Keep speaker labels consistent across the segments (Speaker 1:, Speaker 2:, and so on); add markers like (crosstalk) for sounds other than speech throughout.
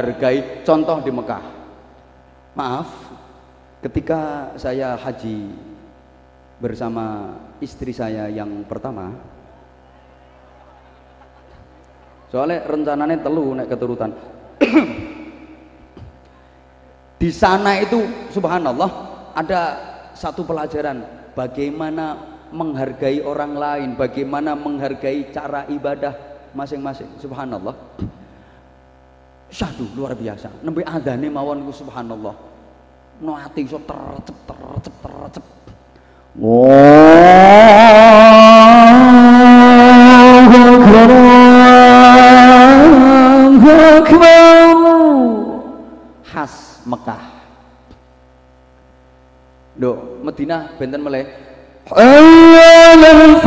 Speaker 1: menghargai contoh di Mekah. Maaf, ketika saya haji bersama istri saya yang pertama, soalnya rencananya telu naik keturutan. (clears throat) di sana itu subhanallah ada satu pelajaran bagaimana menghargai orang lain, bagaimana menghargai cara ibadah masing-masing. Subhanallah. Syahdu luar biasa. Nembe adane mawon ku subhanallah. No ati iso tercep tercep tercep. Allahu Akbar. Allahu Akbar. Khas Mekah. Do, Madinah benten meleh. Ayyalal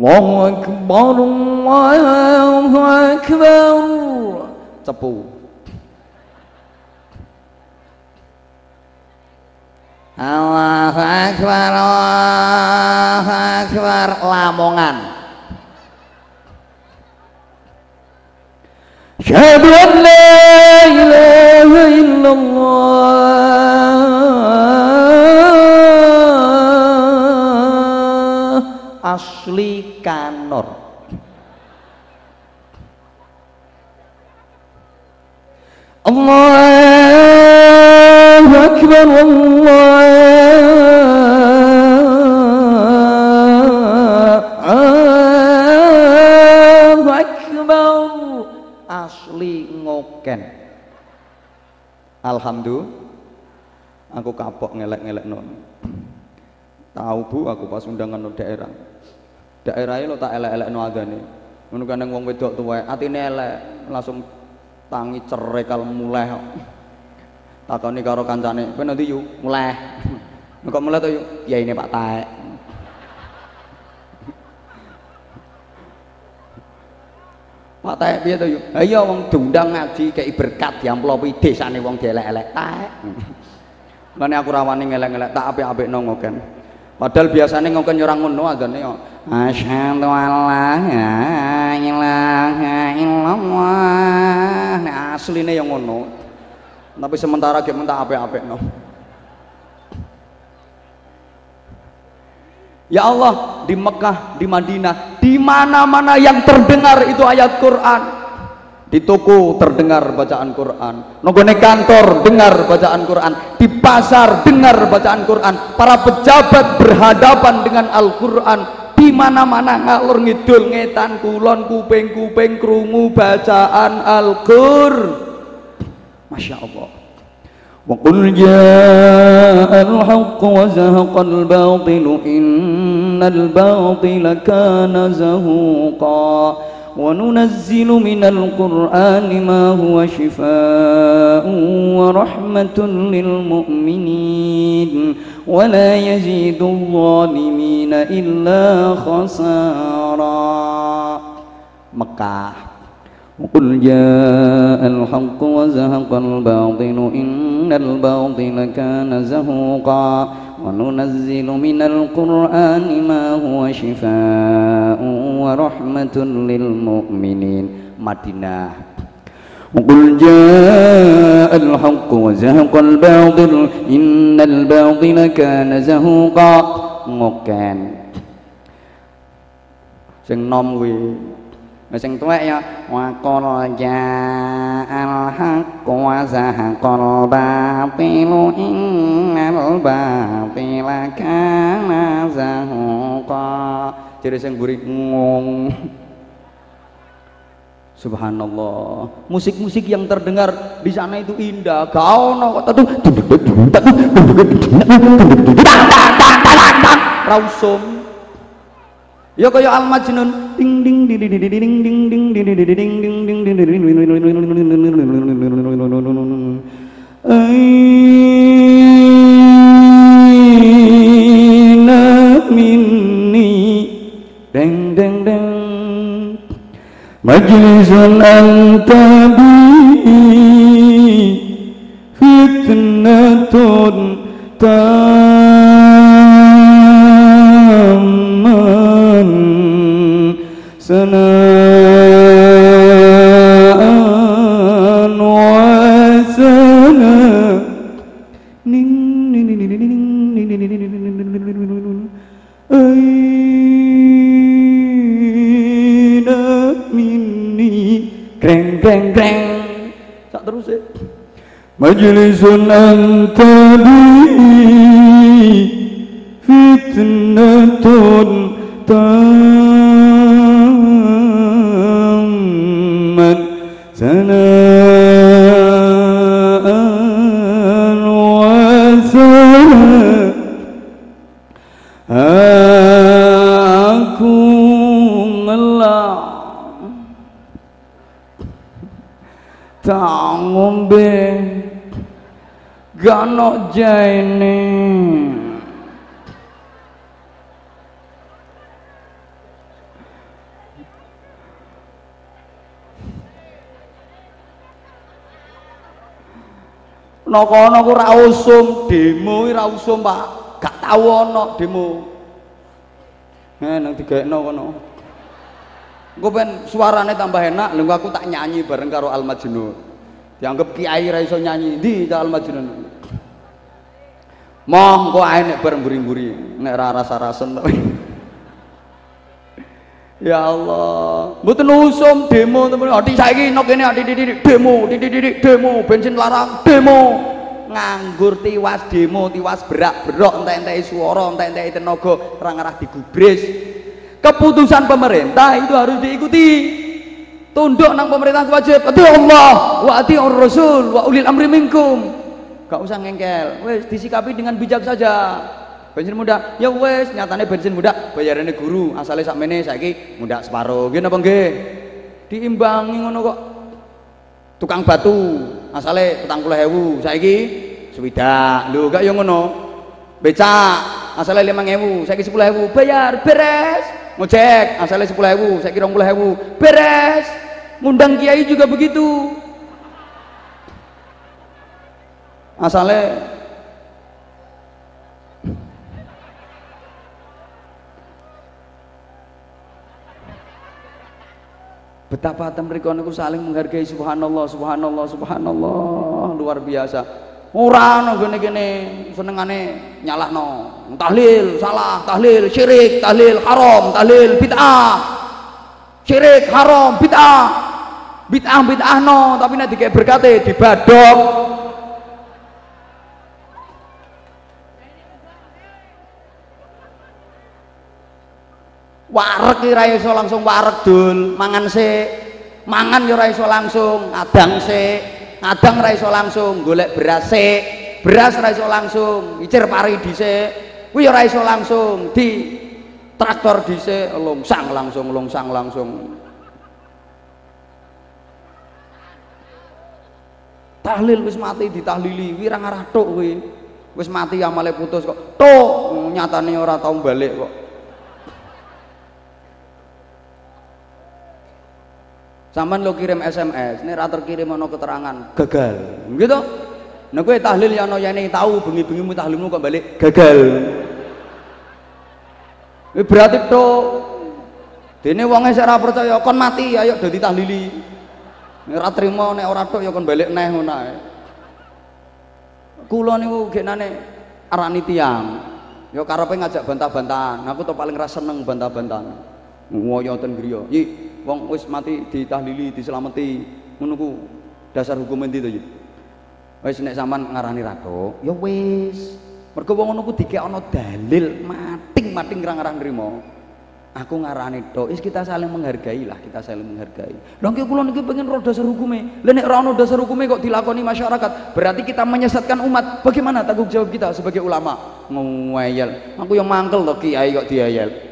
Speaker 1: Allahu Akbar, Allahu Akbar. Cepu. Allahu Akbar, Allahu Akbar. Lamongan. Syahadu an la ilaha illallah Asli Kanor Allahu Akbar Allahu Akbar. Asli ngoken. Alhamdulillah aku kapok ngelek-ngelek non tahu bu aku pas undangan no daerah. Daerahnya lo tak elek-elek no agane. Ngono kan wong wedok tuwa atine elek langsung tangi cerai kal mulai takoni karo kancane kowe nanti yuk mulai (laughs) kok mulai tuh yuk ya ini Pak Taek. (laughs) Pak Taek piye to yuk ha iya wong diundang ngaji kei berkat diamplopi desane wong dielek-elek. Taek. (laughs) Mane aku rawani ngelek-ngelek tak apik-apik nongo kan padahal biasanya yo ora ngono adane yo asyhadu an la ilaha illallah. Nek asline yo ngono. Tapi sementara ge mentak apik-apik no. Ya Allah di Mekah, di Madinah, di mana-mana yang terdengar itu ayat Quran Di toko terdengar bacaan Quran, nogone kantor dengar bacaan Quran, di pasar dengar bacaan Quran. Para pejabat berhadapan dengan Al-Qur'an, di mana-mana ngalur ngidul ngetan kulon kuping-kuping krungu bacaan Al-Qur. Masya Allah. وقل جاء الحق وزهق الباطل إن الباطل كان زهوقا وننزل من القرآن ما هو شفاء ورحمة للمؤمنين. ولا يزيد الظالمين إلا خسارا. مكة. وقل جاء الحق وزهق الباطل إن الباطل كان زهوقا. وننزل من القرآن ما هو شفاء ورحمة للمؤمنين. مدينة. وقل جاء الحق وزهق الباطل. إن الباطل كان زهوقا. ngoken sing nom kuwi sing tuwek ya wa qul ja'al haqqu wa zahaqal batilu innal batila kana zahuqa jadi sing buri ngong Subhanallah. Musik-musik yang terdengar di sana itu indah. Kau no kok tuh ya kaya al majnun ding ding ding ding ding ding ding ding ding ding ding ding ding ding ding Aina minni deng deng deng majlisun anta bi fitnatun ta sanaan wa sana ning ya fitnatun tamman gak no jaine Noko nopo ra usum demo ra usum Pak. Gak tau ana demo. Eh nang digekno kono. Engko ben suarane tambah enak lho aku tak nyanyi bareng karo Al Majnun dianggap kiai ra iso nyanyi. Ndi Al Majnun Engko ae nek bareng mburi-mburi nek ra rasa-rasen (laughs) Ya Allah, mboten usum demo temen. Ati saiki nok kene ati titik demo, titik demo, bensin larang demo. Nganggur tiwas demo, tiwas berak-berok entek-enteki swara, entek-enteki tenaga ora ngarah digubris. Keputusan pemerintah itu harus diikuti. Tunduk nang pemerintah wajib. Ati Allah wa ati Rasul wa ulil amri minkum. Gak usah ngengkel. Wes disikapi dengan bijak saja. bensin muda ya wes nyatane bensin muda bayarannya guru. Asalnya sakmene saiki muda separuh gini apa nggih? Diimbangi ngono kok. Tukang batu. Asalnya petang puluh hewu saiki swidak. Lho gak yang ngono. Becak. Asalnya lima hewu saiki sepuluh hewu bayar beres. Ngojek. Asalnya sepuluh hewu saiki rong puluh hewu beres. Ngundang kiai juga begitu asalnya betapa mereka niku saling menghargai subhanallah subhanallah subhanallah. Luar biasa. Ora ono gene-gene senengane nyalahno. Tahlil salah tahlil syirik tahlil haram tahlil bid'ah. Syirik haram bid'ah. Bid'ah bid'ah no tapi nek dikek berkate dibadok wareg ki ra iso langsung wareg dul. Mangan sik mangan ora iso langsung. Ngadang sik ngadang ra iso langsung. Golek beras sik beras ra iso langsung. Icir pari dhisik kuwi ora iso langsung. Di traktor dhisik longsang langsung longsang langsung. Tahlil wis mati ditahlili. Kuwi ra ngarah tok kuwi. Wis mati amale putus kok. Tok nyatane ora tau balik kok Saman lo kirim SMS, ini rata kirim ono keterangan gagal, gitu. Nah gue tahlil yang no yang tahu bengi-bengimu tahlilmu kok balik gagal. Ini berarti to, ini wongnya saya percaya kon mati, ayo dadi tahlili. Ini ra trimo nek ora tok ya kon balik neh ngono ae. Kula niku genane arani tiang. Ya karepe ngajak bantah-bantahan. Aku tuh paling ra seneng bantah-bantahan. Ngoyo ten griya. Yi, wong wis mati ditahlili diselamati ku dasar hukum to iki wis nek sampean ngarani rato ya wis. Mergo wong ngono ku dalil mating-mating ra ngarah nrimo. Aku ngarani tok is kita saling menghargai lah kita saling menghargai. Lho ki kula niki pengen ro dasar hukume. Lha nek ora dasar hukume kok dilakoni masyarakat berarti kita menyesatkan umat. Bagaimana tanggung jawab kita sebagai ulama? Ngeyel. Aku yang mangkel to kiai kok diayel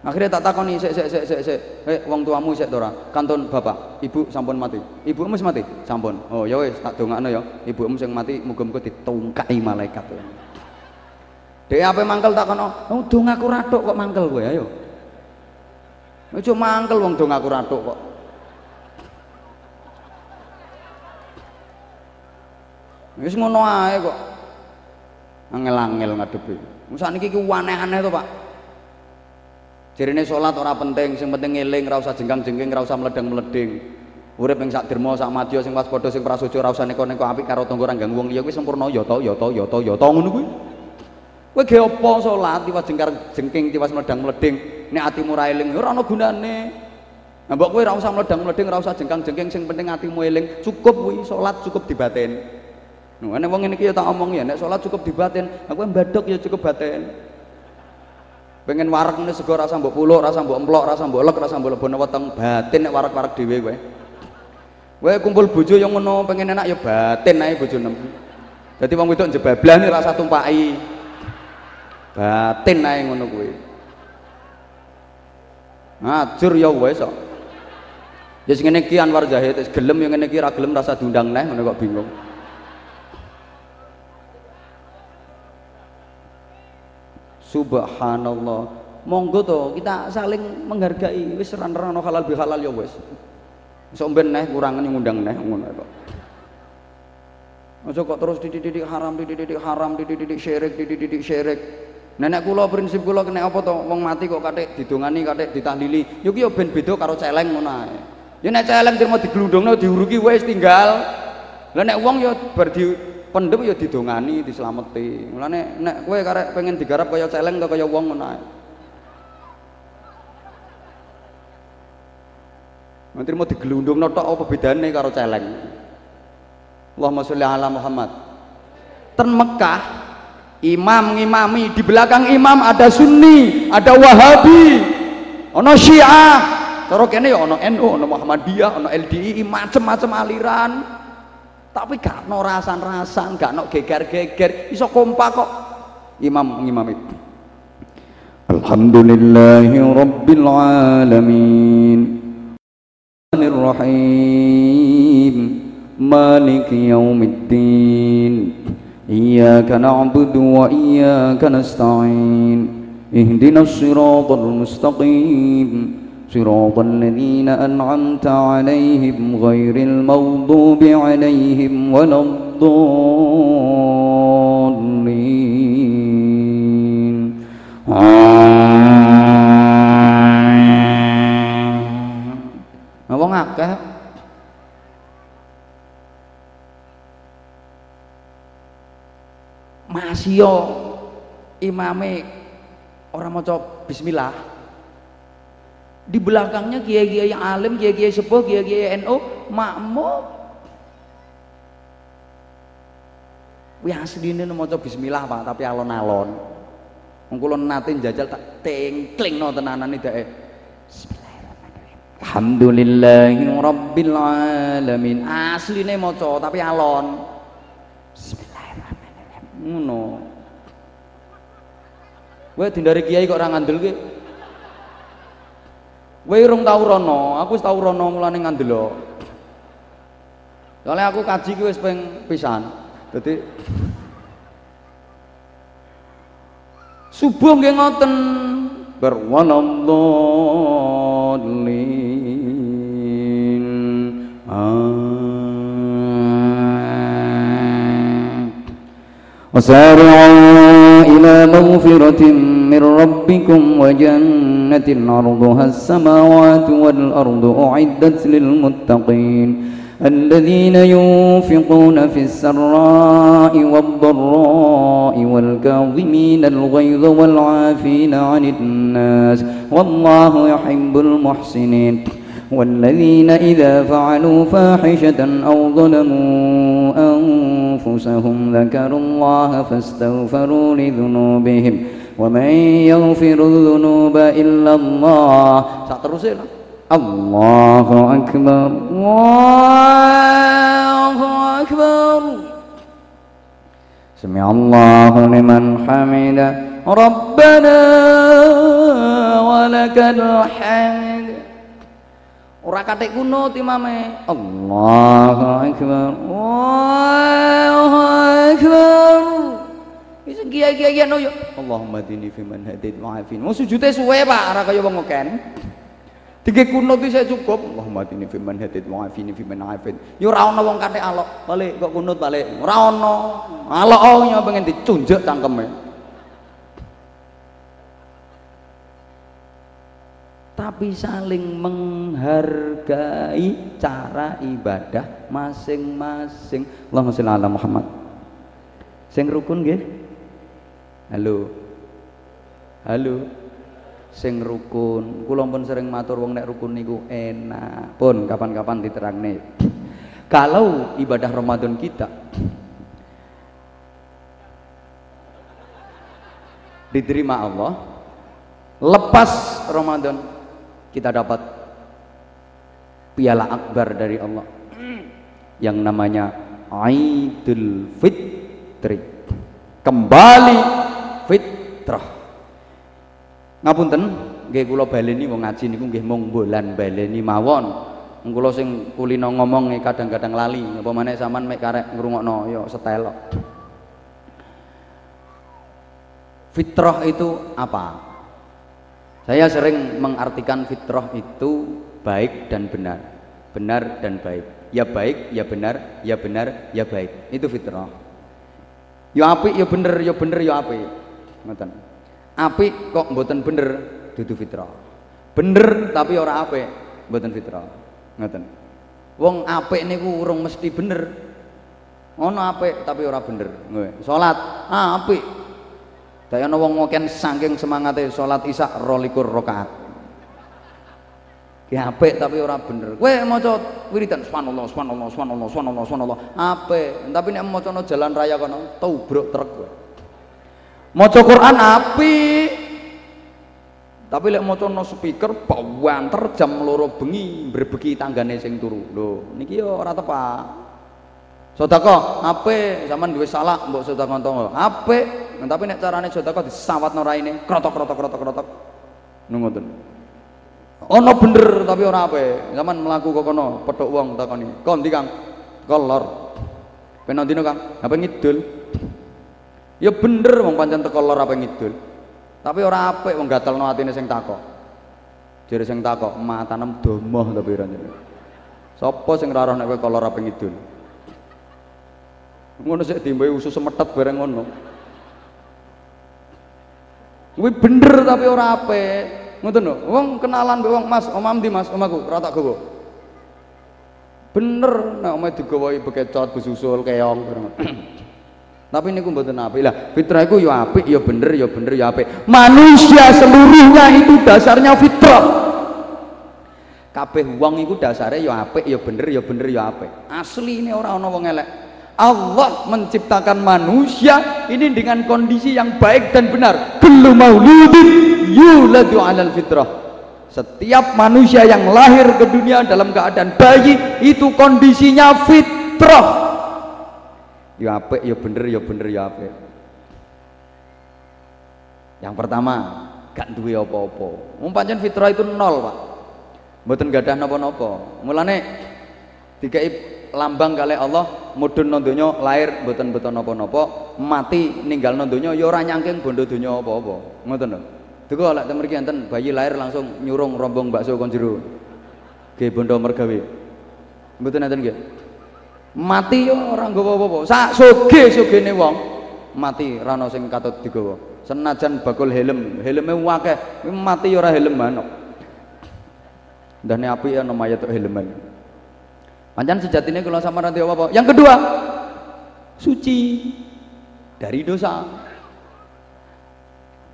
Speaker 1: akhirnya tak takoni sik sik sik sik sik. Eh wong tuamu sik ora kantun bapak. Ibu sampun mati. Ibu wis mati? Sampun. Oh ya wis tak dongakno ya. Ibu sing mati muga-muga ditungkai malaikat. Ya Dek apa mangkel tak kono? Oh dongaku ratuk kok mangkel kowe ayo. Ojo mangkel wong dongaku ratuk kok. Wis ngono ae kok. Angel-angel ngadepi. Sakniki ki aneh-aneh to, Pak. Jarine salat ora penting, sing penting eling, ora usah jengkang-jengking, ora usah meledeng-meledeng. Urip ing sak derma, sak madya sing waspada sing prasaja ora usah neko-neko apik karo tangga ora ganggu wong liya kuwi sempurna ya to, ya to, ya to, ya to ngono kuwi. Kowe ge apa salat tiwas jengkar jengking tiwas meledang-meleding nek atimu ora eling ora ana gunane. Nah mbok kowe ora usah meledang-meleding, ora usah jengkang-jengking sing penting atimu eling. Cukup kuwi salat cukup dibaten. Nah, nek wong ngene iki ya tak omong ya, nek salat cukup dibaten, aku mbadok ya cukup baten pengen warak ini sego rasa mbok puluk rasa mbok emplok rasa mbok lek rasa mbok lebono weteng batin nek warak-warak dhewe kowe. Kowe kumpul bojo yang ngono pengen enak ya batin ae bojo nem. Dadi wong wedok jebablani rasa tumpaki batin ae ngono kuwi ngajur ya kok. Ya sing ngene iki Anwar gelem yang ngene iki gelem rasa diundang neh ngono kok bingung Subhanallah. Monggo to kita saling menghargai wis ran-ran halal bi halal ya wis. Sok ben neh kurangan ngundang neh ngono kok. Aja kok terus dididik haram, dididik haram, dididik syirik, dididik syirik. Nenek kula prinsip kula kena apa to wong mati kok katik didongani, katik ditahlili. Yo ki yo ben beda karo celeng ngono ae. Ya nek celeng terima diglundungno diuruki wis tinggal. Lah nek wong yo bar pendem ya didongani dislameti mulane nek kowe karek pengen digarap kaya celeng kaya wong ngono Nanti mau digelundung notok apa bedanya karo celeng? Allahumma sholli ala Muhammad. Ten Mekah imam ngimami di belakang imam ada sunni ada wahabi ono syiah. Cara kene ya ono NU ono Muhammadiyah ono LDI macam-macam aliran tapi gak no rasan-rasan gak no geger-geger. Iso kompak kok. Imam imam itu. Alhamdulillahi Rabbil Alamin. Rahim Maliki Yawmiddin Iyaka na'budu wa iyaka nasta'in. Ihdina siratal mustaqim صراط الذين أنعمت عليهم غير المغضوب عليهم ولا الضالين wong akeh masih yo imame orang maca bismillah di belakangnya kiai-kiai alim, kiai-kiai sepuh, kiai-kiai NU makmum. Wih asline maca bismillah Pak, tapi alon-alon. Wong kula nate njajal tak tengklingno tenanan dake. Bismillahirrahmanirrahim. Alhamdulillahi alamin. Asline maca tapi alon. Bismillahirrahmanirrahim. Ngono. Kowe dindari kiai kok ora ngandel ki? Kowe urung tau rono, aku wis tau rono mulane ngandelo. Soalnya aku kaji ki wis ping pisan. Dadi Subuh nggih ngoten berwanallin. وسارعوا إلى مغفرة من ربكم وجنة عرضها السماوات والأرض أعدت للمتقين الذين ينفقون في السراء والضراء والكاظمين الغيظ والعافين عن الناس والله يحب المحسنين والذين إذا فعلوا فاحشة أو ظلموا أنفسهم ذكروا الله فاستغفروا لذنوبهم ومن يغفر الذنوب إلا الله الله أكبر. الله أكبر. سمع الله لمن حمده. ربنا ولك الحمد. Ora katik kunut imame. Allahu akbar. Allahu akbar. Wis kiai-kiai no yo. Allahumma dini fi man hadid wa afin. Mau sujude suwe Pak, ora kaya wong ngeken. Tiga kunut itu saya cukup. Muhammad ini firman hadid, wa afini firman afid. Yo ora ana wong kate alok, balik kok kunut balik. Ora ana. Alok oh pengen dicunjuk cangkeme. Tapi saling menghargai cara ibadah masing-masing. Allahumma sholli ala Muhammad. Sing rukun nggih? Halo. Halo sing rukun kula pun sering matur wong nek rukun niku enak pun kapan-kapan diterangne (laughs) kalau ibadah Ramadan kita diterima Allah lepas Ramadan kita dapat piala akbar dari Allah yang namanya Aidul Fitri. Kembali fitrah. Ngapunten? Nggih kula baleni wong ngaji niku nggih mung bolan baleni mawon. Kula sing kulino ngomong kadang-kadang lali. Apa maneh sampean mek karek ngrungokno ya setel fitrah itu apa saya sering mengartikan fitrah itu baik dan benar. Benar dan baik. Ya baik ya benar ya benar ya baik. Itu fitrah. Ya apik ya bener ya bener ya apik. Ngoten. Apik kok mboten bener dudu fitrah. Bener tapi ora apik mboten fitrah. Ngoten. Wong apik niku urung mesti bener. Ono apik tapi ora bener. Nggih salat. Ah apik daya ana wong ngoken saking semangate salat isya 22 rakaat Ya apik tapi ora bener. Kowe maca wiridan subhanallah subhanallah subhanallah subhanallah subhanallah apik, tapi nek macane jalan raya kono tubruk truk kowe. Maca Quran api. Tapi lek maca no speaker bawanter jam loro bengi mbrebeki tanggane sing turu. Lho, niki yo ora tepak. Sedekah apik, sampean duwe salah mbok sedekah tangga. Apik, tapi nek carane sedekah disawatno raine krotok krotok krotok krotok. Ngoten. Ono bener tapi ora apik. Sampean mlaku kok kono, petuk wong takoni. Kon Kang? Kolor. Peno dino Kang? Apa ngidul? Ya bener wong pancen teko lor apa ngidul. Tapi ora apik wong gatelno atine sing takok. Jere sing takok, matanem domoh pira jenenge. Sapa sing ora roh nek kowe kolor apa ngidul? Ngono sik dimbae usus semetet bareng ngono. Kuwi bener tapi ora apik. Ngoten lho. Wong kenalan mbek wong Mas, omam di Mas, omaku, ora tak gowo. Bener nek omahe digawahi bekecot, besusul, keong. (clears throat) Tapi ini mboten apik. Lah, fitrah iku ya apik, ya bener, ya bener, ya apik. Manusia seluruhnya itu dasarnya fitrah. Kabeh wong iku dasare ya apik, ya bener, ya bener, ya apik. Asli ini orang ana wong elek. Allah menciptakan manusia ini dengan kondisi yang baik dan benar. Kullu mauludin yuladu 'alal fitrah. Setiap manusia yang lahir ke dunia dalam keadaan bayi itu kondisinya fitrah. Ya apik ya bener ya bener ya apik. Yang pertama gak duwe apa-apa. Pancen fitrah itu nol Pak. Mboten gadah napa-napa. Mulane dikai lambang kali Allah mudun nondonya lahir mboten mboten napa-napa mati ninggal nondonya ya ora nyangking bondo donya apa-apa. Ngoten lho. Mriki enten bayi lahir langsung nyurung rombong bakso kon jero. Nggih bondo mergawe. Mboten enten nggih. Mati yo ora nggawa apa-apa. Sak soge-sogene wong mati rano sing katut digawa. Senajan bakul helm helme akeh mati yo ora helm manuk. Ndane apik ana pancen sejatine kula sama nanti apa-apa. Yang kedua suci dari dosa.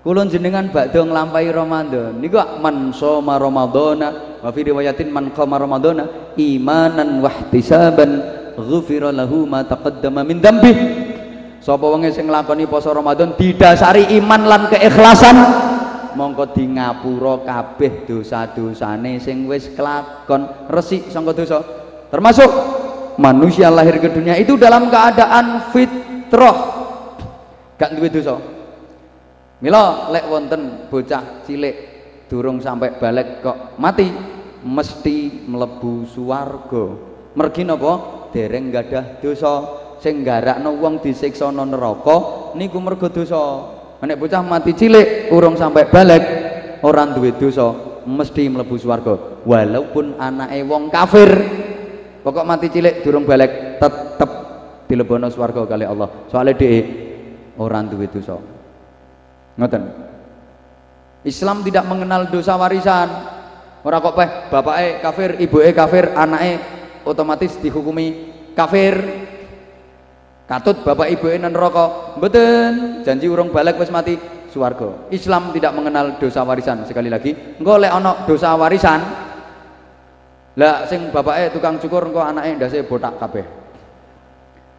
Speaker 1: Kulon jenengan bakdo nglampahi Ramadan. Niku man soma Ramadana wa fi riwayatin man qama Ramadana imanan wahtisaban ghufira lahu ma taqaddama min dambi sapa wonge sing nglakoni poso Ramadan didasari iman lan keikhlasan mongko di ngapura kabeh dosa-dosane sing wis kelakon resik sangka dosa termasuk manusia lahir ke dunia itu dalam keadaan fitrah gak duwe dosa. Mila lek wonten bocah cilik durung sampai balik kok mati mesti mlebu swarga. Mergi napa? Dereng gadah dosa. Sing garakno wong disiksa nang neraka niku mergo dosa. Nek bocah mati cilik urung sampai balik orang duwe dosa mesti mlebu swarga. Walaupun anake wong kafir pokok mati cilik durung balik tetep dilebono swarga kali Allah. Soalnya dia orang duwe dosa. Ngoten? Islam tidak mengenal dosa warisan. Orang kok peh bapake kafir ibuke kafir anake otomatis dihukumi kafir. Katut bapak ibu ini neraka. Mboten janji urung balik wis mati swarga. Islam tidak mengenal dosa warisan. Sekali lagi engko lek ana dosa warisan lah sing bapake tukang cukur engko anake ndase botak kabeh.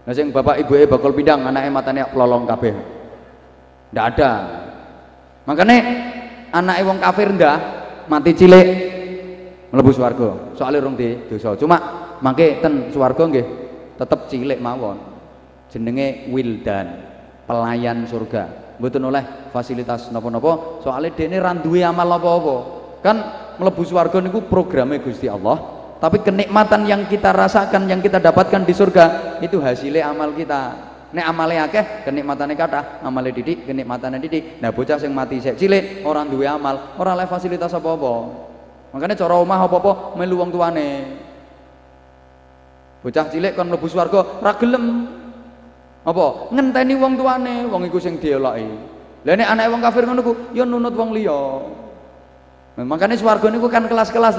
Speaker 1: Lah sing bapak ibuke bakal pindang anake matane pelolong kabeh. Ndak ada. Makanya anake wong kafir ndak mati cilik mlebu swarga. Soalnya rung di dosa. Cuma mangke ten swarga nggih tetep cilik mawon. Jenenge wildan pelayan surga. Mboten oleh fasilitas napa-napa soalnya dene ra amal apa-apa kan mlebu swarga niku programe Gusti Allah tapi kenikmatan yang kita rasakan yang kita dapatkan di surga itu hasilnya amal kita. Nek amale akeh kenikmatane kathah. Amale didik kenikmatane didik. Nah bocah sing mati sik cilik orang duwe amal ora oleh fasilitas apa-apa. Makanya cara omah apa-apa melu wong tuane. Bocah cilik kon mlebu swarga ra gelem. Apa? Ngenteni wong tuane wong iku sing dieloki lha nek anake wong kafir ngono ku ya nunut wong liya nah, makanya swarga niku kan kelas-kelas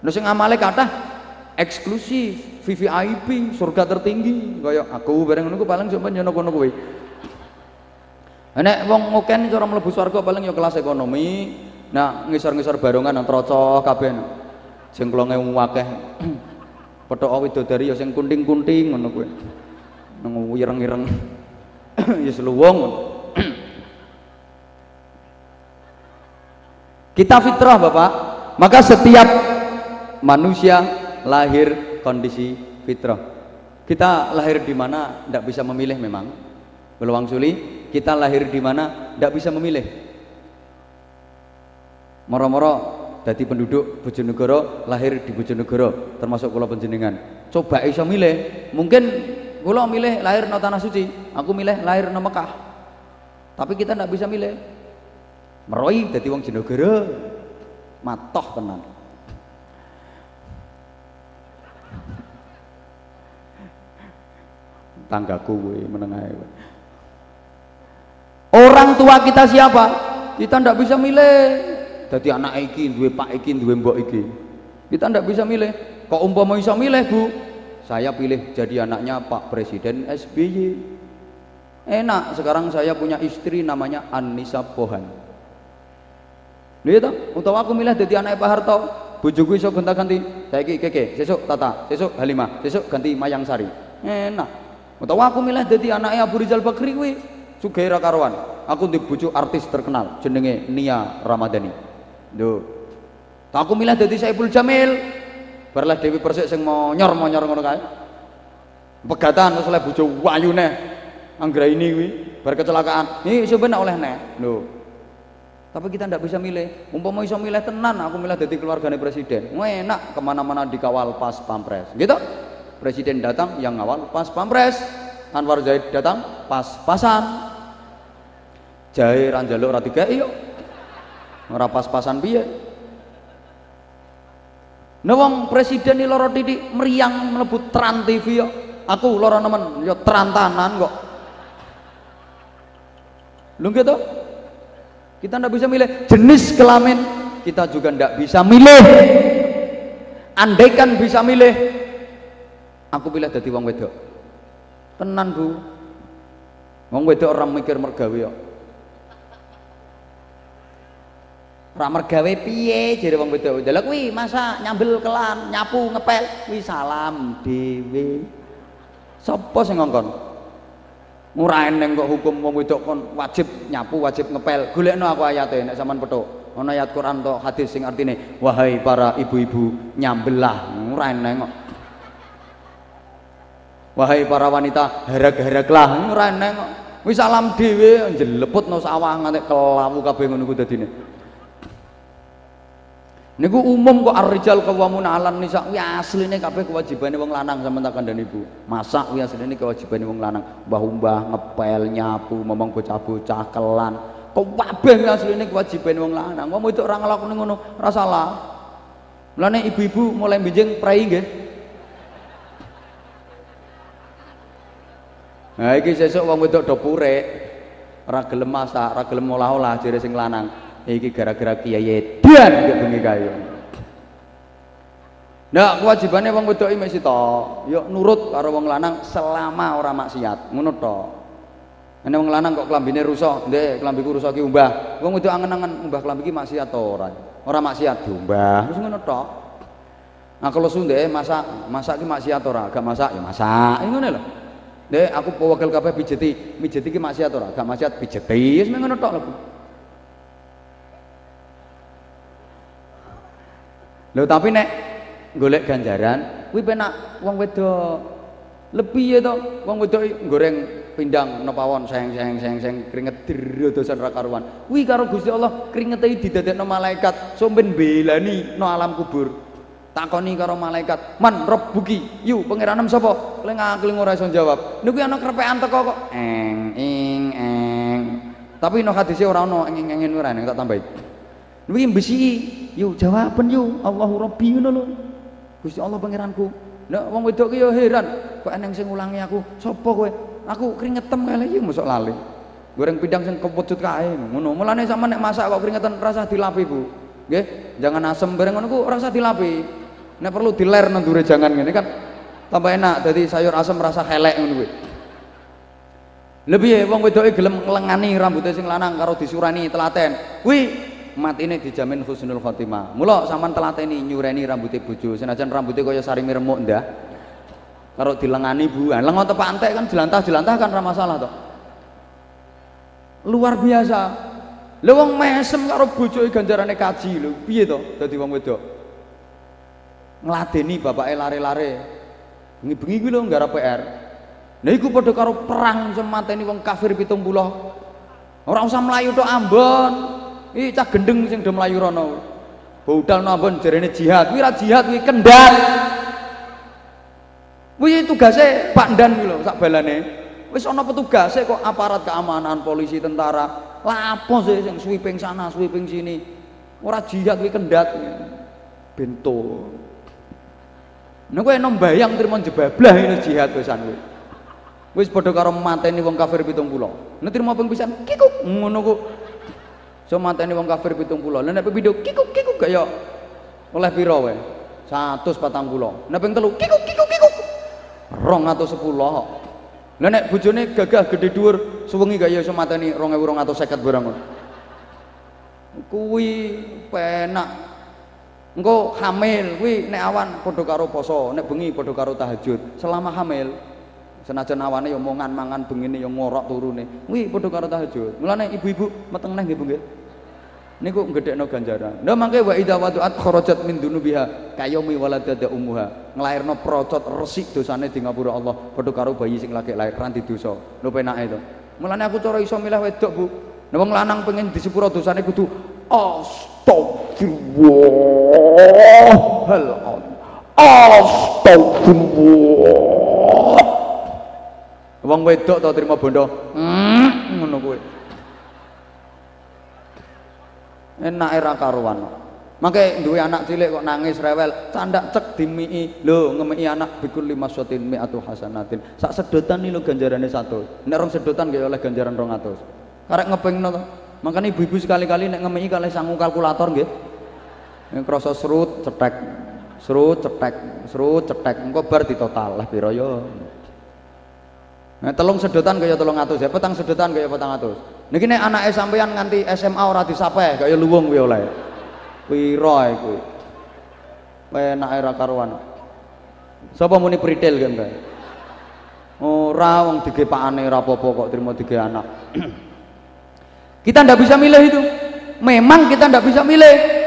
Speaker 1: lho sing amale kathah eksklusif VVIP surga tertinggi kaya aku bareng ngono ku paling sampe nyono kono kuwi. Nek wong ngoken cara mlebu swarga paling ya kelas ekonomi. Nah ngisor-ngisor barongan nang troco kabeh. Jengklonge akeh. (clears throat) Petok widodari ya sing kunting-kunting ngono kuwi. Nang ireng-ireng. (clears throat) Ya seluwung kita fitrah Bapak. Maka setiap manusia lahir kondisi fitrah. Kita lahir di mana? Tidak bisa memilih memang. Beluang Suli kita lahir di mana? Tidak bisa memilih. Moro-moro jadi penduduk Bojonegoro lahir di Bojonegoro termasuk pulau penjenengan coba iso milih. Mungkin Kulo milih lahir no tanah suci, aku milih lahir no Mekah. Tapi kita tidak bisa milih. Meroi jadi wong Jenogoro. Matoh tenan. Tanggaku gue menengah Orang tua kita siapa? Kita tidak bisa milih. Jadi anak iki, dua pak iki, dua mbok iki. Kita tidak bisa milih. Kok umpama bisa milih, Bu? saya pilih jadi anaknya Pak Presiden SBY enak sekarang saya punya istri namanya Anissa Pohan lihat utawa aku milih jadi anak Pak Harto bujuku iso gonta ganti saya ki keke sesuk Tata sesuk Halimah sesuk ganti Mayang Sari enak utawa aku milih jadi anaknya Abu Rizal Bakri kuwi Sugera Karwan aku di bujuk artis terkenal jenenge Nia Ramadhani Duh. aku milih jadi Saiful Jamil Barlah Dewi Persik sing monyor monyor ngono kae. Pegatan terus oleh bojo wayune anggra ini kuwi bar kecelakaan. Nih sebenarnya oleh neh. Lho. Tapi kita tidak bisa milih. Umpama iso milih tenan, aku milih jadi keluarganya presiden. Enak ke mana-mana dikawal pas pampres. Gitu? Presiden datang yang ngawal pas pampres. Anwar Zaid datang pas pasan. Jahe ranjaluk ratiga iyo. Ora pas-pasan piye? Nah wong presiden ini loro titik meriang melebut Tran TV yo. Aku loro nemen yo terantanan kok. Lu gitu? Kita ndak bisa milih jenis kelamin, kita juga ndak bisa milih. Andaikan bisa milih, aku pilih jadi wong wedok. Tenan bu, wong wedok orang mikir mergawe yo. Ora mergawe piye jare wong wedok. Delok kuwi masa nyambel kelan, nyapu, ngepel, kuwi salam dhewe. Sapa sing ngongkon? Ora eneng kok hukum wong wedok kon wajib nyapu, wajib ngepel. Golekno aku ayate nek sampean petuk. Ana ayat Quran to hadis sing artine wahai para ibu-ibu nyambelah. Ora eneng kok. Wahai para wanita harag-haraglah. Ora eneng kok. Wis salam dhewe jeleputno sawah nganti kelawu kabeh ngono ku dadine. Niku umum kok ar-rijal qawwamuna 'alan nisa. Kuwi asline kabeh kewajibane wong lanang sampean tak kandhani Ibu. Masak kuwi asline kewajibane wong lanang. Mbah-mbah ngepel, nyapu, ngomong bocah-bocah kelan. kabeh asline kewajiban wong lanang wong wedok ora nglakoni ngono ora salah Mulane ibu-ibu mulai benjing prei nggih. Nah iki sesuk wong wedok do purek. Ora gelem masak, ora gelem olah-olah sing lanang. Iki gara-gara kiai edan gek bengi kayu. Nah, kewajibannya wong wedok iki mesti to, yo nurut karo wong lanang selama ora maksiat. Ngono to. Nek wong lanang kok klambine rusak, ndek klambiku rusak ki umbah. Wong wedok angen-angen umbah klambi ki maksiat to ora. Ora maksiat diumbah. Wis ngono tok. Nah kalau sunde masak, masak ki maksiat ora, gak masak ya masak. Ini ngono lho. Dek aku pewakil kabeh pijeti, mijeti ki maksiat ora, gak maksiat pijeti. Wis ngono tok lho. Lho tapi nek golek ganjaran, kuwi penak wong wedok. Lebih ya to, wong wedok goreng pindang nepawon sayang sayang sayang sayang keringet dero dosan ra karuan. Kuwi karo Gusti Allah kringete didadekno malaikat. Somben belani no alam kubur. Takoni karo malaikat man buki. Yu pangeranem sapa? Kling ngakling ora iso jawab. Niku ana krepekan teko kok. Eng ing eng. Tapi no hadise ora ana eng eng ora tak tambahi niku besi. Yu jawaban yu Allahu rabbi lho. Gusti Allah pangeranku. Nek wong wedok ki yo heran. Kok eneng sing ulangi aku? Sapa kowe? Aku keringetem kali iki mosok lali. Goreng pindang sing kepecut kae. Ngono mulane sama nek masak kok keringetan rasa dilapi Bu. Nggih? Jangan asem bareng ngono ku rasa dilapi. Nek perlu diler nang dure jangan ngene kan. Tambah enak jadi sayur asem rasa kelek ngono kuwi. Lebih wong wedoke gelem nglengani rambutnya sing lanang karo disurani telaten. Kuwi ini dijamin husnul khotimah. Mula sampean telateni nyureni rambutnya bojo. Senajan rambutnya kaya sari remuk ndah kalau dilengani buah lengon tepak antek kan jelantah jelantah kan ramah masalah toh. Luar biasa. Lho mesem karo bojoke ganjarane kaji lho. Piye to dadi wong wedok? Ngladeni bapake lare-lare. Bengi-bengi kuwi lho nggarap PR Nah iku padha karo perang semateni wong kafir 70. Ora usah melayu tok Ambon. Iki cah gendeng sing do mlayu rono. Budal Ambon jarene jihad. Kuwi ra jihad kuwi. Wih tugasnya Pak Dan gitu sak balane. Wis ana petugasnya kok aparat keamanan, polisi, tentara. Lapo sih yang sweeping sana, sweeping sini. Ora jihad kuwi kendat. Bento. Nek kowe enom bayang trimo jebablah ini jihad pisan kowe. Wis padha karo mateni wong kafir 70. Nek trimo ping pisan kikuk ngono kok. So mateni wong kafir 70. Lah nek video kikuk kikuk gak ya oleh pira wae? 140. Nek ping telu kikuk kikuk kikuk rong atau sepuluh lah nek bojone gagah gede dhuwur suwengi gak ya iso mateni 2250 barang kuwi penak engko hamil kuwi nek awan karo poso nek bengi padha karo tahajud selama hamil senajan awane ya omongan mangan bengine ya ngorok turune kuwi padha karo tahajud mulane ibu-ibu meteng neh nggih Bu nggih niku gedhekno ganjaran. Lah mangke wa idza wadu'at kharajat min dunubiha kayomi waladada ummuha. Nglairno procot resik dosane di ngapura Allah padha karo bayi sing lagi lahir ranti dosa. Lho penake to. Mulane aku cara iso milih wedok, Bu. Nek wong lanang pengen disepuro dosane kudu astagfirullah. Astagfirullah. Wong wedok to terima bondo. Hmm, ngono kuwi. enak era karuan Mangke duwe anak cilik kok nangis rewel, candak cek dimii. Lho, ngemeki anak bikul lima sotin mi'atu hasanatin. Sak sedotan nih lo ganjarannya satu. Nek rong sedotan gak oleh ganjaran rong atus. Karek ngepengno to. Makanya ibu-ibu sekali-kali nek ngemeki kali sangu kalkulator nggih. Nek krasa serut cetek. Serut cetek, serut cetek. Engko bar total lah pira yo. Nah, telung sedotan kaya telung atus ya, petang sedotan kaya petang atus. Niki nek anake sampeyan nganti SMA ora disape kaya luwung kuwi oleh. Piro kuwi. Penake ra karuan. Sapa muni pritil kan kae? Ora wong digepakane ora kok trimo dige anak. (clears throat) kita ndak bisa milih itu. Memang kita ndak bisa milih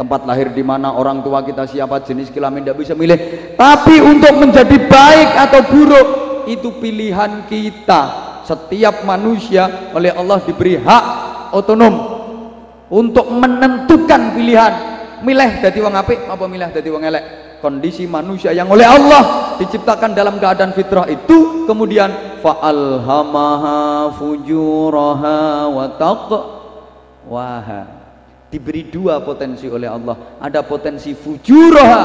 Speaker 1: tempat lahir di mana orang tua kita siapa jenis kelamin tidak bisa milih tapi untuk menjadi baik atau buruk itu pilihan kita. Setiap manusia oleh Allah diberi hak otonom untuk menentukan pilihan. Milih dari wong apik apa milih dari wong elek? Kondisi manusia yang oleh Allah diciptakan dalam keadaan fitrah itu kemudian fa'alhamaha fujuraha wa taqwaha. Diberi dua potensi oleh Allah. Ada potensi fujuraha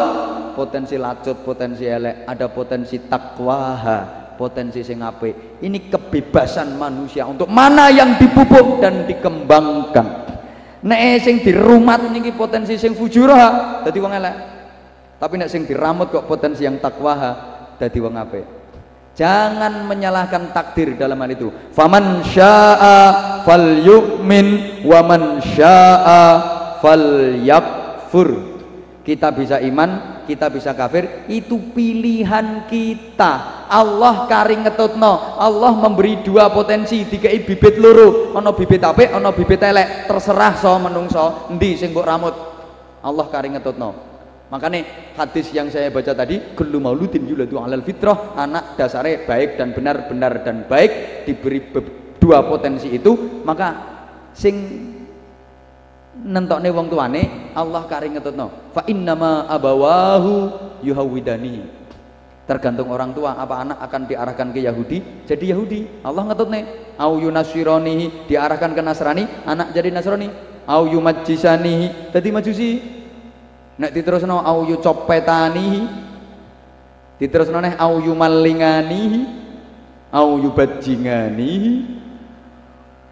Speaker 1: potensi lacut potensi elek. Ada potensi takwaha potensi sing apik ini kebebasan manusia untuk mana yang dipupuk dan dikembangkan nek sing dirumat niki potensi sing fujuraha dadi wong elek tapi nek sing diramut kok potensi yang takwaha dadi wong apik Jangan menyalahkan takdir dalam hal itu. Faman syaa falyu'min wa man syaa falyakfur. Kita bisa iman, kita bisa kafir, itu pilihan kita. Allah kari ngetutno, Allah memberi dua potensi, dikai bibit loro, ono bibit apik, ono bibit elek, terserah so menungso, endi sing mbok ramut. Allah kari ngetutno. Makanya hadis yang saya baca tadi, kullu mauludin yuladu alal fitrah, anak dasarnya baik dan benar, benar dan baik, diberi dua potensi itu, maka sing nentokne wong tuane Allah kari ngetutno. Fa innama abawahu yuhawidani. Tergantung orang tua apa anak akan diarahkan ke Yahudi, jadi Yahudi. Allah ngetutne. Au yunasironihi diarahkan ke Nasrani, anak jadi Nasrani. Au yumajjisanihi, jadi Majusi nek diterusno au yu copetani diterusno neh au yu malingani au yu bajingani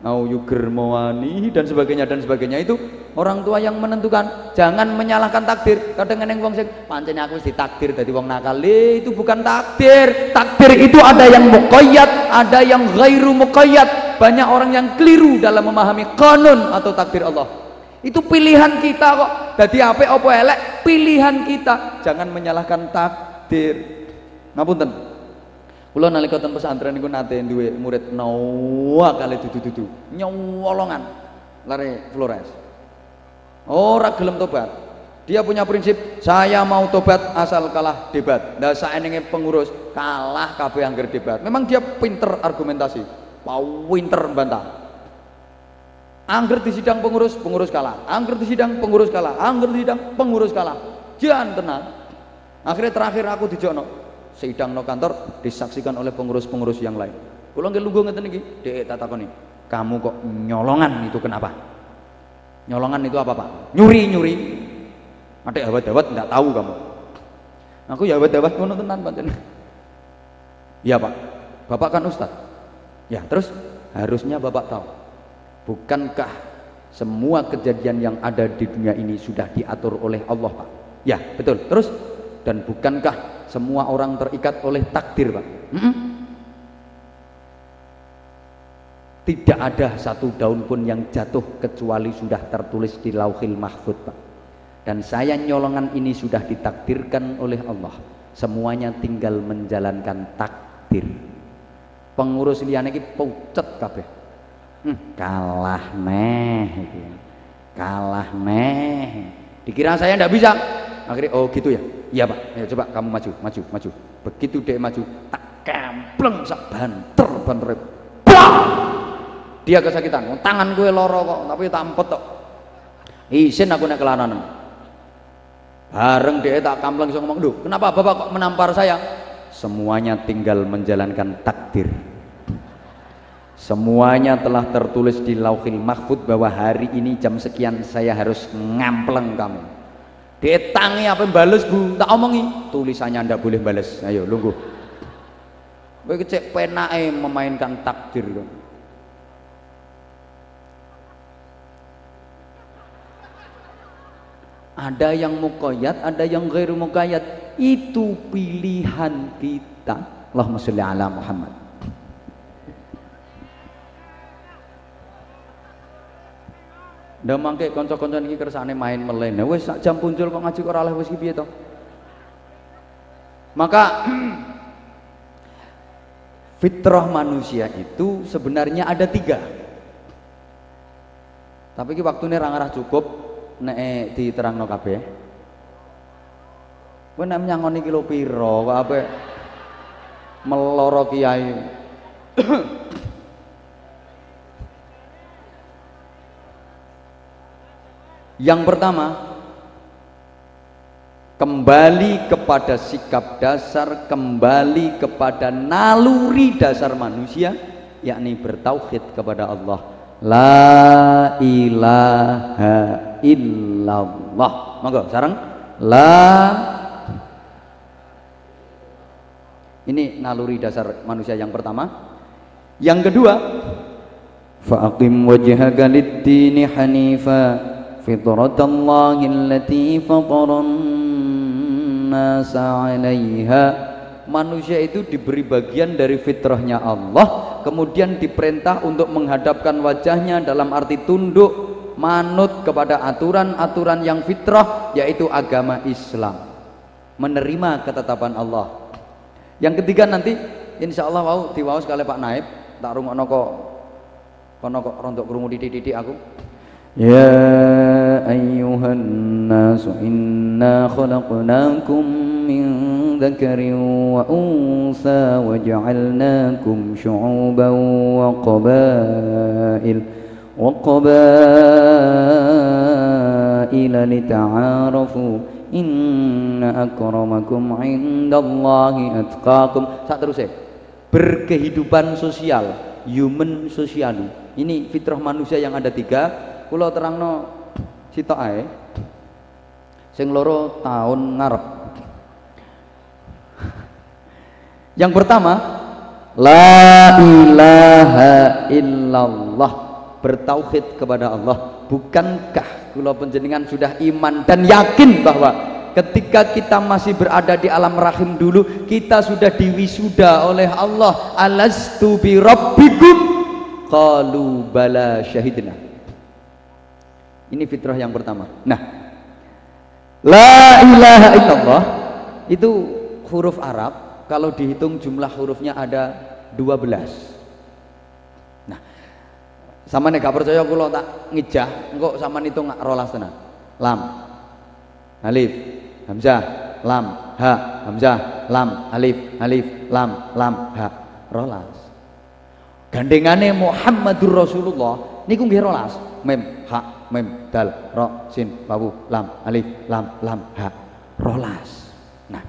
Speaker 1: au yu germoani dan sebagainya dan sebagainya itu orang tua yang menentukan jangan menyalahkan takdir kadang neng wong sing pancen aku wis ditakdir dadi wong nakal itu bukan takdir takdir itu ada yang muqayyad ada yang ghairu muqayyad banyak orang yang keliru dalam memahami kanun atau takdir Allah itu pilihan kita kok. Jadi apa apa elek pilihan kita. Jangan menyalahkan takdir. Ngapunten. Kula nalika ten pesantren niku nate duwe murid nawa kali dudu-dudu. Nyolongan. Lare Flores. Ora gelem tobat. Dia punya prinsip, saya mau tobat asal kalah debat. Nah, saenenge pengurus kalah kabeh angger debat. Memang dia pinter argumentasi. Pinter bantah Angger di sidang pengurus, pengurus kalah. Angger di sidang pengurus kalah. Angger di sidang pengurus kalah. Jangan tenang. Akhirnya terakhir aku dijono. Sidang no kantor disaksikan oleh pengurus-pengurus yang lain. Kulo nggih lungguh ngeten iki, Dek tak takoni. Kamu kok nyolongan itu kenapa? Nyolongan itu apa, Pak? Nyuri-nyuri. Ada awat-awat enggak tahu kamu. Aku ya awat-awat ngono tenan pancen. Iya, Pak. Bapak kan ustaz. Ya, terus harusnya Bapak tahu Bukankah semua kejadian yang ada di dunia ini sudah diatur oleh Allah Pak? Ya betul. Terus dan bukankah semua orang terikat oleh takdir Pak? Hmm? Tidak ada satu daun pun yang jatuh kecuali sudah tertulis di lauhil mahfud Pak. Dan saya nyolongan ini sudah ditakdirkan oleh Allah. Semuanya tinggal menjalankan takdir. Pengurus liane iki pucet kabeh hmm, kalah meh kalah meh dikira saya ndak bisa akhirnya oh gitu ya? Iya pak. Ya coba kamu maju maju maju. Begitu dia maju tak kempleng sak banter banter. Dia kesakitan. Oh, tangan gue loro kok tapi tak empet kok isin aku naik kelananan bareng dia tak kampleng so ngomong duh kenapa bapak kok menampar saya? Semuanya tinggal menjalankan takdir. Semuanya telah tertulis di lauhil mahfud bahwa hari ini jam sekian saya harus ngampleng kamu. Detangi apa balas bu? Tak omongi. Tulisannya anda boleh balas. Ayo lungguh. Kowe cek penae memainkan takdir. Ada yang mukoyat, ada yang gairu mukoyat. Itu pilihan kita. Allahumma sholli ala Muhammad. Ndak mangke kanca-kanca niki kersane main melene. Wis sak jam punjul kok ngaji kok ora oleh wis piye to? Maka (clears throat) fitrah manusia itu sebenarnya ada tiga. Tapi ki waktune ra ngarah cukup nek diterangno kabeh. Kowe nek nyangoni kilo piro kok ape meloro kiai. (clears throat) Yang pertama, kembali kepada sikap dasar, kembali kepada naluri dasar manusia, yakni bertauhid kepada Allah La ilaha illallah. Monggo sareng la Ini naluri dasar manusia yang pertama. Yang kedua, fa'aqim wajhaka lid-dini hanifa fitratallahi allati fataran nasa 'alaiha. Manusia itu diberi bagian dari fitrahnya Allah, kemudian diperintah untuk menghadapkan wajahnya dalam arti tunduk, manut kepada aturan-aturan yang fitrah yaitu agama Islam. Menerima ketetapan Allah yang ketiga nanti insya Allah wow diwawas kali Pak Naib tak rungokno kok kono kok rontok krungu titik-titik aku. Ya ayyuhan min dzakarin wa unsa wa ja'alnakum syu'uban wa qabail wa qabail lita'arafu inna akramakum indallahi atqakum saat terus ya. berkehidupan sosial human sosial ini fitrah manusia yang ada tiga. Kulo terangno sitok ae sing loro tahun ngarep. (laughs) Yang pertama la ilaha illallah bertauhid kepada Allah. Bukankah kula penjenengan sudah iman dan yakin bahwa ketika kita masih berada di alam rahim dulu kita sudah diwisuda oleh Allah? Alastu bi rabbikum? Qalu bala syahidna ini fitrah yang pertama. Nah la ilaha illallah. itu huruf Arab kalau dihitung jumlah hurufnya ada 12 sama nih gak percaya kula tak ngijah engko sama itu nggak rolas tenan lam alif hamzah lam ha hamzah lam alif alif lam lam ha. Rolas gandengane Muhammadur Rasulullah niku nggih rolas mem ha mem dal ro sin wawu lam alif lam lam ha rolas nah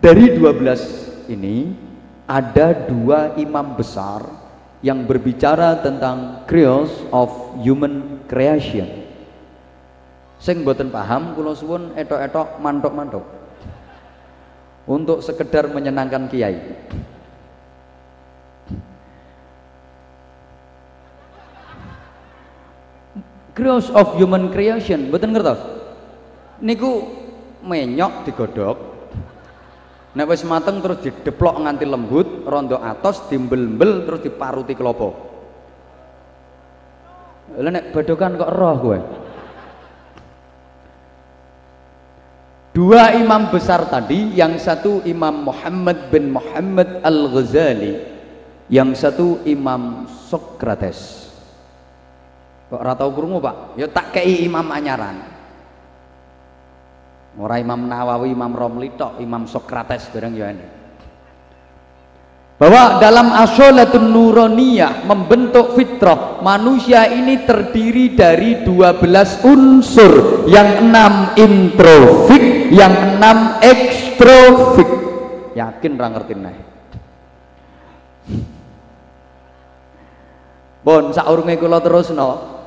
Speaker 1: dari 12 ini ada dua imam besar yang berbicara tentang creos of human creation. Sing boten paham kula suwun etok-etok mantok-mantok. Untuk sekedar menyenangkan kiai. Creos of human creation, boten ngertos? Niku menyok digodok, Nek wis mateng terus dideplok nganti lembut, rondo atos dimbel-mbel terus diparuti kelopo. Lah nek badokan kok roh gue. Dua imam besar tadi, yang satu Imam Muhammad bin Muhammad Al-Ghazali, yang satu Imam Sokrates. Kok ratau krungu, Pak? Ya tak kei imam anyaran. Ora Imam Nawawi, Imam Romli tok, Imam Sokrates bareng ya ini. Bahwa dalam asyolatun nuroniyah membentuk fitrah manusia ini terdiri dari 12 unsur yang enam introfik yang enam ekstrofik yakin ra ngerti nih Bon saurunge kula terusno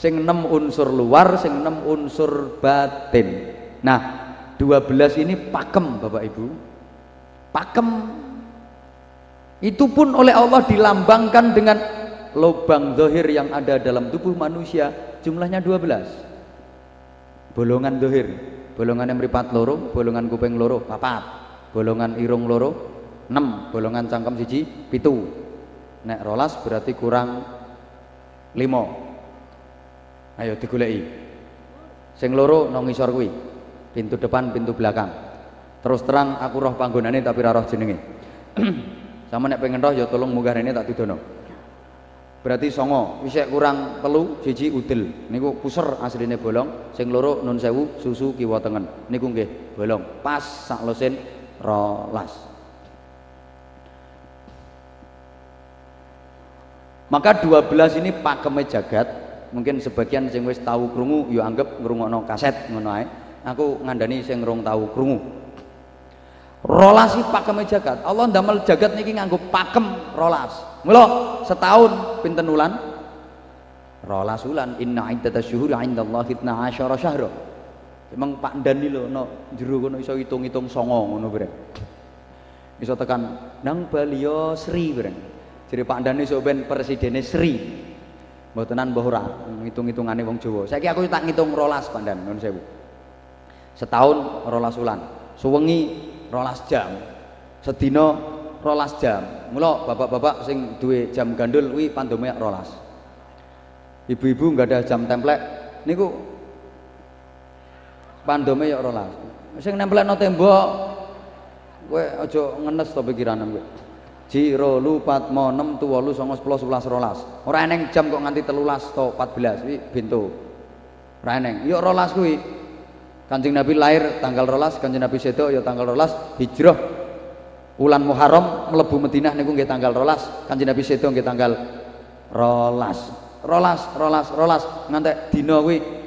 Speaker 1: sing enam unsur luar sing enam unsur batin. Nah, 12 ini pakem Bapak Ibu. Pakem. Itu pun oleh Allah dilambangkan dengan lubang dohir yang ada dalam tubuh manusia. Jumlahnya 12 bolongan dohir bolongan yang meripat loro bolongan kuping loro papat. Bolongan irung loro 6 bolongan cangkem siji pitu. Nek rolas berarti kurang 5 ayo digulai sing loro nong isor kuwi. Pintu depan pintu belakang. Terus terang aku roh panggonane tapi roh jenenge. (clears throat) Sama nek pengen roh ya tolong munggah ini tak didono. Berarti songo. Wisek kurang telu siji udel. Niku puser asline bolong. Sing loro nun sewu susu kiwa tengen. Niku nggih bolong. Pas sak losin rolas. Maka 12 ini pakeme jagat mungkin sebagian sing wis tahu krungu yo ya anggap ngrungokno kaset ngono ae. Aku ngandani sing rong tahu krungu. Rolas iki pakem jagat. Allah ndamel jagat niki nganggo pakem rolas. Mula setahun pinten wulan? Rolas wulan. Inna iddatasyuhuri syuhuri 12 syahra. Emang Pak Dan lho no jero kono iso hitung-hitung songo ngono brek iso tekan nang Balio Sri brek jadi Pak Dan iso ben presidennya Sri mbotenan mbah ora ngitung-hitungane wong Jawa. Saiki aku tak ngitung rolas Pak Dan nuwun sewu. Setahun rolas wulan suwengi rolas jam sedina rolas jam. Mula bapak-bapak sing duwe jam gandul kuwi pandome rolas. Ibu-ibu nggak ada jam templek niku pandome ya rolas. Sing nempelno tembok kowe aja ngenes to pikiranem kowe Jiro lupat mo enam tu walu songo sepuluh sebelas rolas. Ora eneng jam kok nganti telulas to empat belas bintu. Ora eneng. Yuk rolas kuwi. Kancing Nabi lahir tanggal rolas kancing Nabi sedo ya tanggal rolas. Hijrah ulan Muharram melebu Madinah niku nggih tanggal rolas. Kancing Nabi sedo nggih tanggal rolas. Rolas rolas rolas. Ngantek dina kuwi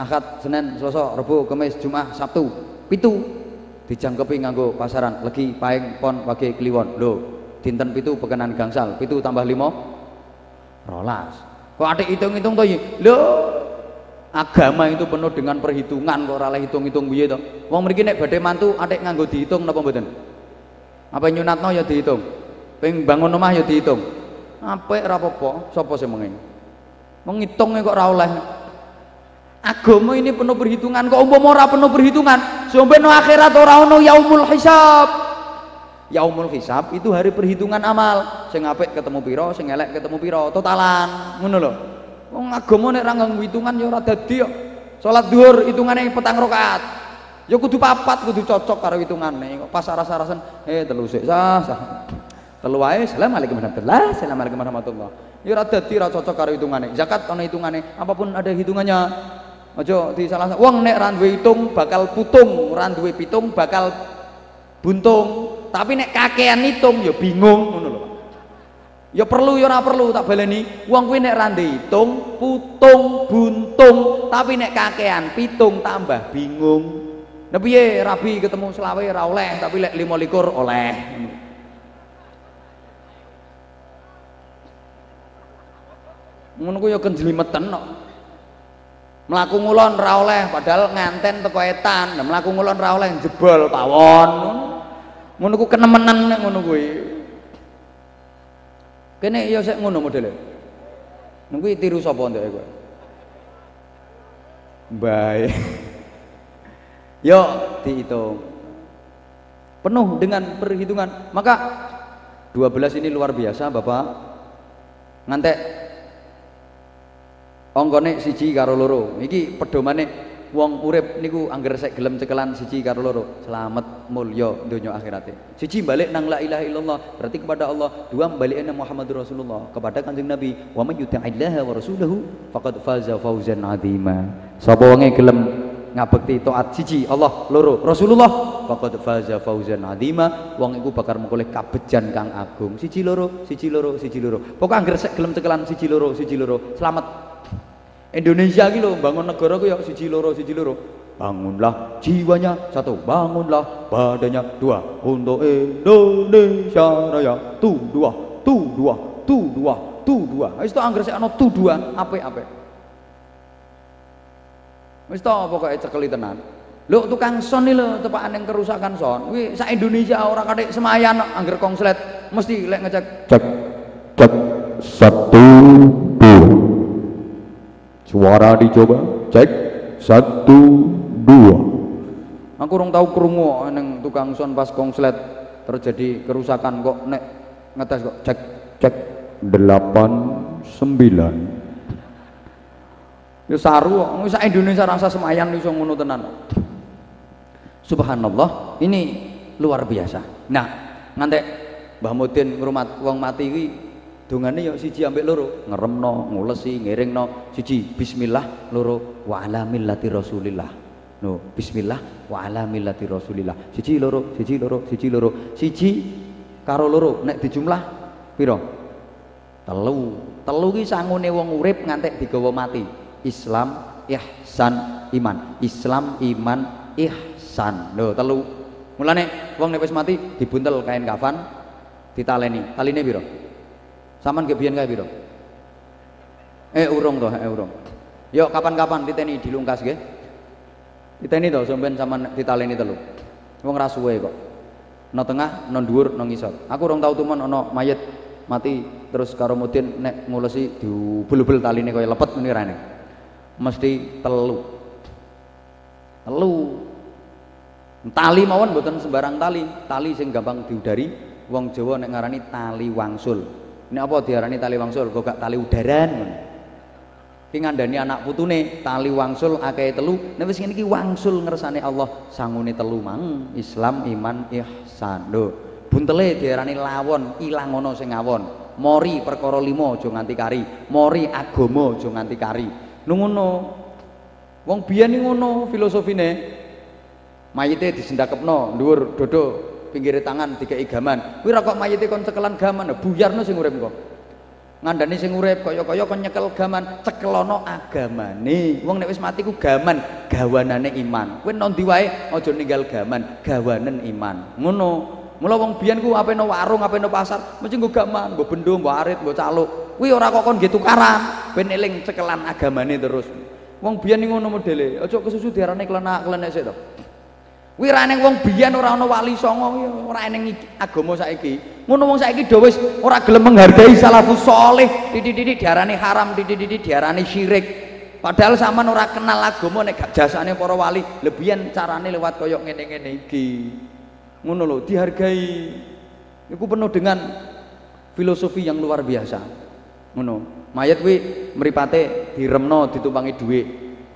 Speaker 1: Ahad, Senin, Selasa, Rabu, Kamis, Jumat, Sabtu, pitu. Dijangkepi nganggo pasaran legi paing pon wage kliwon. Lho dinten pitu pekenan gangsal pitu tambah limo rolas. Kok ada hitung-hitung toh lho agama itu penuh dengan perhitungan kok ora hitung-hitung piye to wong mriki nek badhe mantu atik nganggo dihitung napa mboten? Apa nyunatno ya dihitung? Ping bangun omah ya dihitung? Apa-apa sapa sing mengen mengitungnya kok ora agama ini penuh perhitungan kok umpama ora penuh perhitungan sampai no akhirat ora ono yaumul hisab yaumul hisab itu hari perhitungan amal. Sing apik ketemu piro sing elek ketemu piro totalan. Ngono lho. Wong agama nek nganggo hitungan ya ora dadi kok. Salat zuhur hitungane petang rakaat. Ya kudu papat kudu cocok karo hitungane. Kok pas aras-arasan eh telu sik sah sah. Telu wae assalamualaikum warahmatullahi assalamualaikum warahmatullahi ya ora dadi ora cocok karo hitungane. Zakat ana hitungane. Apa pun ada hitungannya. Aja di salah wong nek ra duwe hitung bakal putung, ra duwe pitung bakal buntung. Tapi nek kakean hitung ya bingung ngono lho. Ya perlu ya ora perlu tak baleni. Wong kuwi nek ra hitung putung buntung, tapi nek kakean pitung tambah bingung. Nah piye rabi ketemu selawe ora oleh, tapi lek 25 oleh. Ngono ku ya kenjlimeten kok melaku ngulon ra oleh padahal nganten teko etan melaku ngulon ra oleh jebol pawon ngono ku kenemenan nek ngono kuwi. Kene ya sik ngono modele. Kuwi tiru sapa ndek kowe? Baik (laughs) yo dihitung penuh dengan perhitungan. Maka 12 ini luar biasa Bapak. Ngantek. Ongkone siji karo loro. Iki pedomane wong urip niku angger sek gelem cekelan siji karo loro. Selamat mulya donya akhirate. Siji balik nang la ilaha illallah, berarti kepada Allah. Dua baliknya Muhammadur Rasulullah, kepada Kanjeng Nabi. Wa may yuti'illaha wa rasulahu faqad faza fawzan 'azima. Sapa wonge gelem ngabekti taat siji Allah loro Rasulullah faqad faza fauzan azima wong iku bakal mengkoleh kabejan kang agung siji loro siji loro siji loro pokok angger sek gelem cekelan siji loro siji loro selamat Indonesia gitu loh bangun negara ku ya siji loro siji loro. Bangunlah jiwanya satu bangunlah badannya dua untuk Indonesia Raya. Tu dua tu dua tu dua tu dua wis to anggere ana tu dua apik-apik. Wis to pokoke cekeli tenan. Lho tukang son iki lho yang kerusakan son. Kuwi sak Indonesia orang kadek semayan angger kongslet mesti lek ngecek cek cek satu dua Suara dicoba, cek satu dua. Aku kurang tahu kerungu neng tukang son pas konslet terjadi kerusakan kok nek ngetes kok cek cek delapan sembilan. Ya saru, wis Indonesia rasa semayan iso ngono tenan. Subhanallah, ini luar biasa. Nah, ngantek Mbah Mudin ngrumat wong mati iki dongane ya siji ambek loro ngeremno ngulesi ngiringno. Siji bismillah loro wa ala millati rasulillah. No bismillah wa ala millati rasulillah. Siji loro siji loro siji loro. Siji karo loro nek dijumlah piro? Telu. Telu ki sangune wong urip ngantek digawa mati. Islam ihsan iman. Islam iman ihsan. Lho telu. Mulane wong nek wis mati dibuntel kain kafan ditaleni. Taline piro Saman ke biyen kae piro? Eh urung toh, eh urung. Yuk kapan-kapan diteni dilungkas nggih. Diteni to sampean sama ditaleni telu. Wong ra suwe kok. No tengah, no dhuwur, no ngisor. Aku urung tau tumen ana mayit mati terus karo mudin nek ngulesi diubul-ubul taline kaya lepet ngene rene. Mesti telu. Telu. Tali mawon mboten sembarang tali, tali sing gampang diudari. Wong Jawa nek ngarani tali wangsul. Ini apa diarani tali wangsul? Kok gak tali udaran ngono. Ki ngandani anak putune tali wangsul akeh telu. Nek wis ngene iki wangsul ngersane Allah sangune telu mang Islam, iman, ihsan. Lho, buntele diarani lawon, ilang ana sing. Mori perkara lima aja nganti kari. Mori agama aja nganti kari. Lho ngono. Wong biyen ngono filosofine. Mayite disendakepno dhuwur dodo pinggir tangan dikei gaman. Kuwi ra kok mayite kon cekelan gaman, buyarno sing urip kok. ngandani sing urip kaya-kaya kon nyekel gaman cekelono agamane. Wong nek wis mati ku gaman gawanane iman. Kowe nang ndi wae ninggal gaman gawanen iman. Ngono. Mula wong biyen ku ape no warung ape no pasar mesti nggo gaman nggo bendo nggo arit nggo caluk. Kuwi ora kok kon nggih tukaran. Ben eling cekelan agamane terus. Wong biyen ngono modele aja kesusu diarani klenak-klenek sik to Kuwi ra ning wong biyen ora ana wali songo ora ning agama saiki. Ngono wong saiki do wis ora gelem menghargai salafus saleh. Titik-titik diarani haram, titik-titik diarani syirik. Padahal sampean ora kenal agama nek gak jasane para wali, lebihan carane lewat koyok ngene-ngene iki. Ngono lho, dihargai. Iku penuh dengan filosofi yang luar biasa. Ngono. Mayat kuwi mripate diremno ditumpangi dhuwit.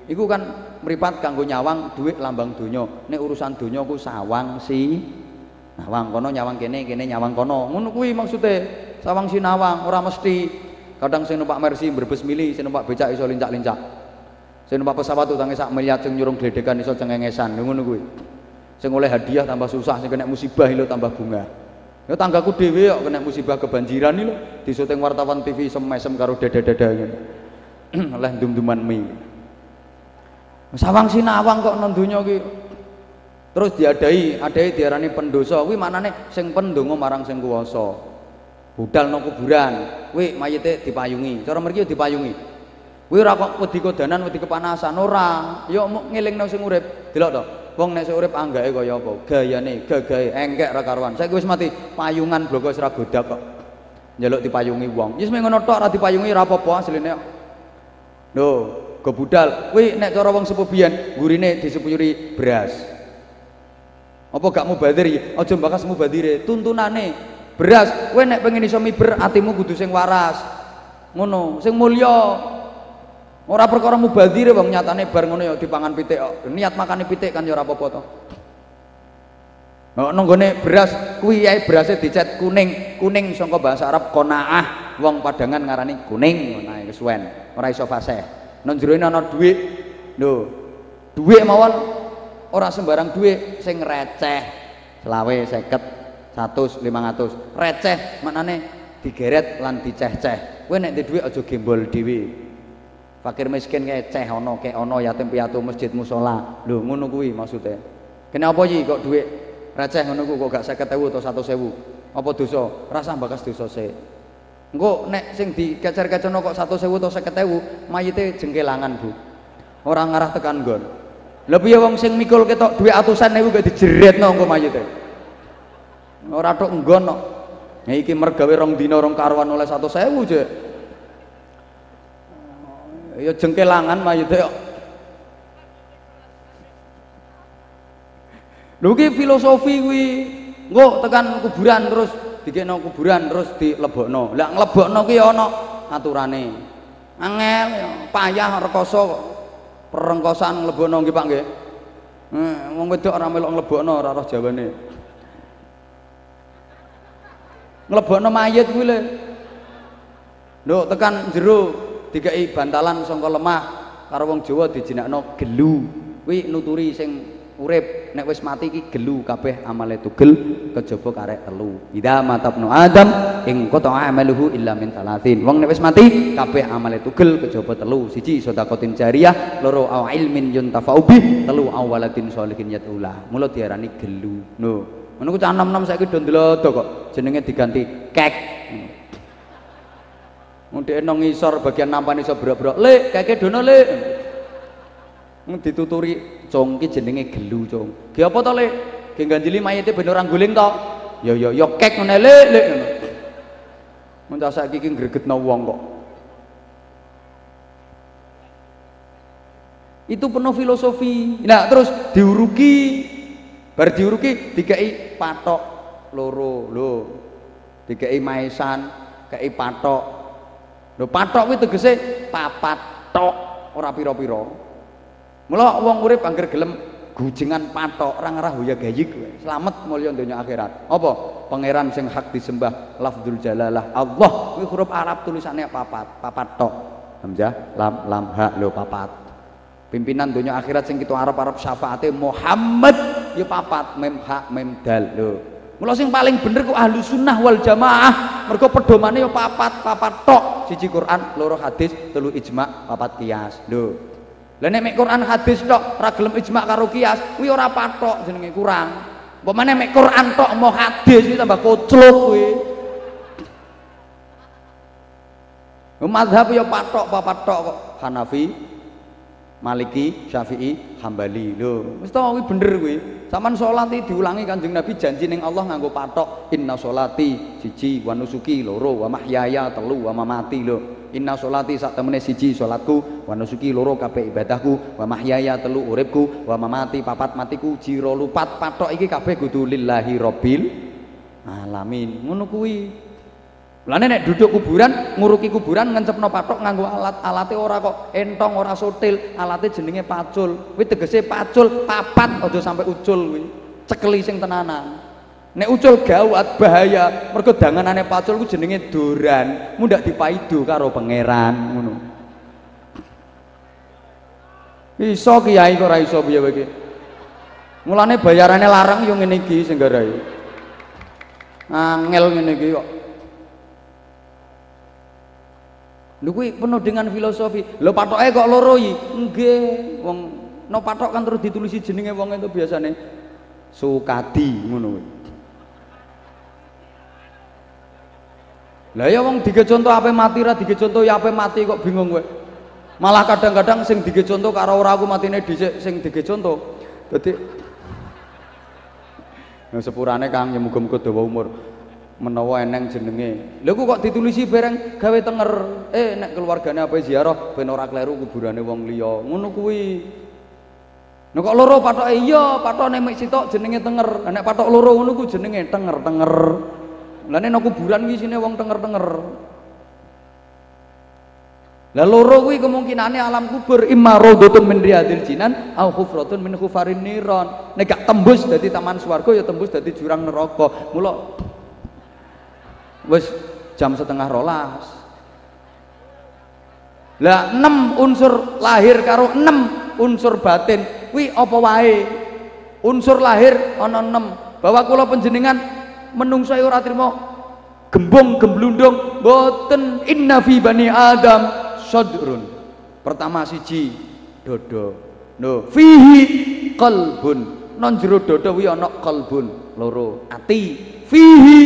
Speaker 1: Iku kan mripat kanggo nyawang duit lambang donya. Nek urusan donya ku sawang si nawang kono nyawang kene kene nyawang kono. Ngono kuwi maksude sawang si nawang ora mesti. Kadang sing numpak Mercy berbes mili sing numpak becak iso lincak-lincak. Sing numpak pesawat utange sak miliar sing nyurung gledekan iso cengengesan. Ngono kuwi. Sing oleh hadiah tambah susah sing kena musibah lho tambah bunga. Ya tanggaku dhewe kok kena musibah kebanjiran lho disuting wartawan TV semesem karo dada-dada ngene. (clears throat) Oleh dum-duman mie Sawang sinawang kok nang donya ki. Terus diadai, adai diarani pendosa. Kuwi maknane sing pendonga marang sing kuwasa. Budal nang kuburan, kuwi mayite dipayungi. Cara mriki dipayungi. Kuwi ora kok wedi kodanan, wedi kepanasan ora. Ya ngelingno sing urip. Delok to. Wong nek sing urip anggake kaya apa? Gayane, gagahe engkek ra karuan. Saiki wis mati payungan bloko wis ra godak kok. Njaluk dipayungi wong. Wis ngono tok ora dipayungi ora apa-apa asline. Lho, go budal. Kuwi nek cara wong sepuh biyen gurine disepuyuri beras. Apa gak mubadir ya aja mbakas mubadire tuntunane beras. Kowe nek pengen iso miber atimu kudu sing waras. Ngono sing mulya. Ora perkara mubadire wong nyatane bar ngono ya dipangan pitik kok. Niat makane pitik kan ya ora apa-apa to. Nah, beras kuwi ae berase dicet kuning, kuning saka bahasa Arab qanaah. Wong Padangan ngarani kuning. Ngono ae kesuwen, ora iso nang jero ana dhuwit lho dhuwit mawon ora sembarang dhuwit sing receh. Selawe seket satu lima ratus. Receh maknane digeret lan diceh-ceh. Kowe nek dhuwit aja gembol dhewe. Fakir miskin kayak ceh ono kayak ono yatim piatu masjid musola. Lho ngono kuwi maksudnya kenapa iki kok dhuwit? Receh ngono kok gak 50.000 atau 100.000 apa dosa? Rasa bakas dosa sih Engko nek sing dikecer-kecerno kok 100.000 atau 50.000, mayite jengkelangan, Bu. Orang ngarah tekan nggon. Lha piye wong sing mikul ketok dhuwit atusan ewu gak dijeretno engko mayite. Ora tok nggon kok. Ya iki mergawe rong dina rong karuan oleh 100.000 je. Ya jengkelangan mayite kok. Lho filosofi kuwi. Engko tekan kuburan terus dikekno kuburan terus dilebokno. Lah nglebokno ki ana aturane. Angel payah rekoso kok. Perengkosan nglebokno nggih Pak nggih. Eh, wong wedok ora melok nglebokno ora roh jawane. Nglebokno mayit kuwi lho lho tekan jero dikei bantalan saka lemah karo wong Jawa dijinakno gelu. Kuwi nuturi sing urip. Nek wis mati iki gelu kabeh amale tugel kejaba karek telu. Ida matabnu adam ing qata amaluhu illa min talatin wong nek wis mati kabeh amale tugel kejaba telu. Siji sedekatin jariyah loro au ilmin yuntafa'u bih telu awalatin sholihin yatula. Mula diarani gelu. No ngono ku cah nom-nom saiki do ndelodo kok. Jenenge diganti kek. Ndek nang ngisor bagian nampan iso brok-brok. Lek, keke dono, Lek. Dituturi cung ki jenenge gelu cung. Ki apa to, Lek? Ki ganjili mayite ben ora guling to. Ya ya ya kek ngene, Lek. Mun ta saiki ki gregetno wong kok. Itu penuh filosofi. Nah, terus diuruki. Bar diuruki dikai patok loro lho. Dikai maesan, kei patok. Lho patok kuwi tegese papat tok, ora pira-pira. Mula wong urip angger gelem gujengan patok ora ngarah hoya gayik kowe. Slamet mulya donya akhirat. Apa? Pangeran sing hak disembah lafzul jalalah Allah. Kuwi huruf Arab tulisannya papat, papat tok. Hamzah, lam, lam, ha, lho papat pimpinan dunia akhirat sing kita Arab-Arab syafaate Muhammad ya papat mem hak mem dal lho mula sing paling bener ku ahlu sunnah wal jamaah mergo pedomane ya papat papat tok siji Quran loro hadis telu ijma papat kias lho lah nek mek Quran hadis tok ora gelem ijma karo kias kuwi ora patok jenenge kurang. Pemane mek Quran tok mau hadis iki tambah koclok kuwi. Madhab ya patok papat tok kok. Hanafi Maliki, Syafi'i, Hambali. Lho, wis to kuwi bener kuwi. Saman salat diulangi Kanjeng Nabi janji ning Allah nganggo patok inna sholati siji wa nusuki loro wa mahyaya telu wa mamati lho. Inna sholati sak temene siji salatku wa nusuki loro kabeh ibadahku wa mahyaya telu uripku wa mamati papat matiku jiro lupat patok iki kabeh kudu lillahi rabbil alamin. Ngono kuwi. Mulane nek duduk kuburan, nguruki kuburan ngencepno patok nganggo alat. Alate ora kok entong, ora sotil, alate jenenge pacul. Kuwi tegese pacul papat aja sampai ucul kuwi. Cekeli sing tenanan. Nek ucul gawat bahaya, mergo danganane pacul ku jenenge doran. Mundak dipaido karo pangeran ngono. Iso kiai kok ora iso piye wae Mulane bayarane larang yo ngene iki sing garai. Angel ngene iki kok. Lho penuh dengan filosofi. Lho patoke kok loro iki? Nggih, wong no patok kan terus ditulisi jenenge wong itu biasanya Sukadi ngono kuwi. Lah ya wong dige contoh apa mati ra dige contoh ya apa mati kok bingung kowe. Malah kadang-kadang sing dige contoh karo ora aku matine dhisik sing dige contoh. Dadi Nah sepurane Kang ya muga-muga dawa umur menawa eneng jenenge lha kok ditulisi bareng gawe tenger eh nek keluargane apa ziarah ben ora kleru kuburane wong liya ngono kuwi Nek kok loro patoke iya, patokne mek sitok jenenge tenger. Nek patok loro ngono ku jenenge tenger-tenger. Lah nek kuburan ki sine wong tenger-tenger. Lah loro kuwi kemungkinane alam kubur imma raudhatun min riyadil jinan au khufratun min khufarin niron. Nek gak tembus dadi taman swarga ya tembus dadi jurang neraka. Mula wis jam setengah rolas. Lah enam unsur lahir karo enam unsur batin wi apa wae? Unsur lahir ana enam bahwa kula panjenengan menungso ora trimo gembung gemblundung boten inna fi bani adam sadrun. Pertama siji dodo. No fihi qalbun. Non jero dodo wi ana qalbun loro ati fihi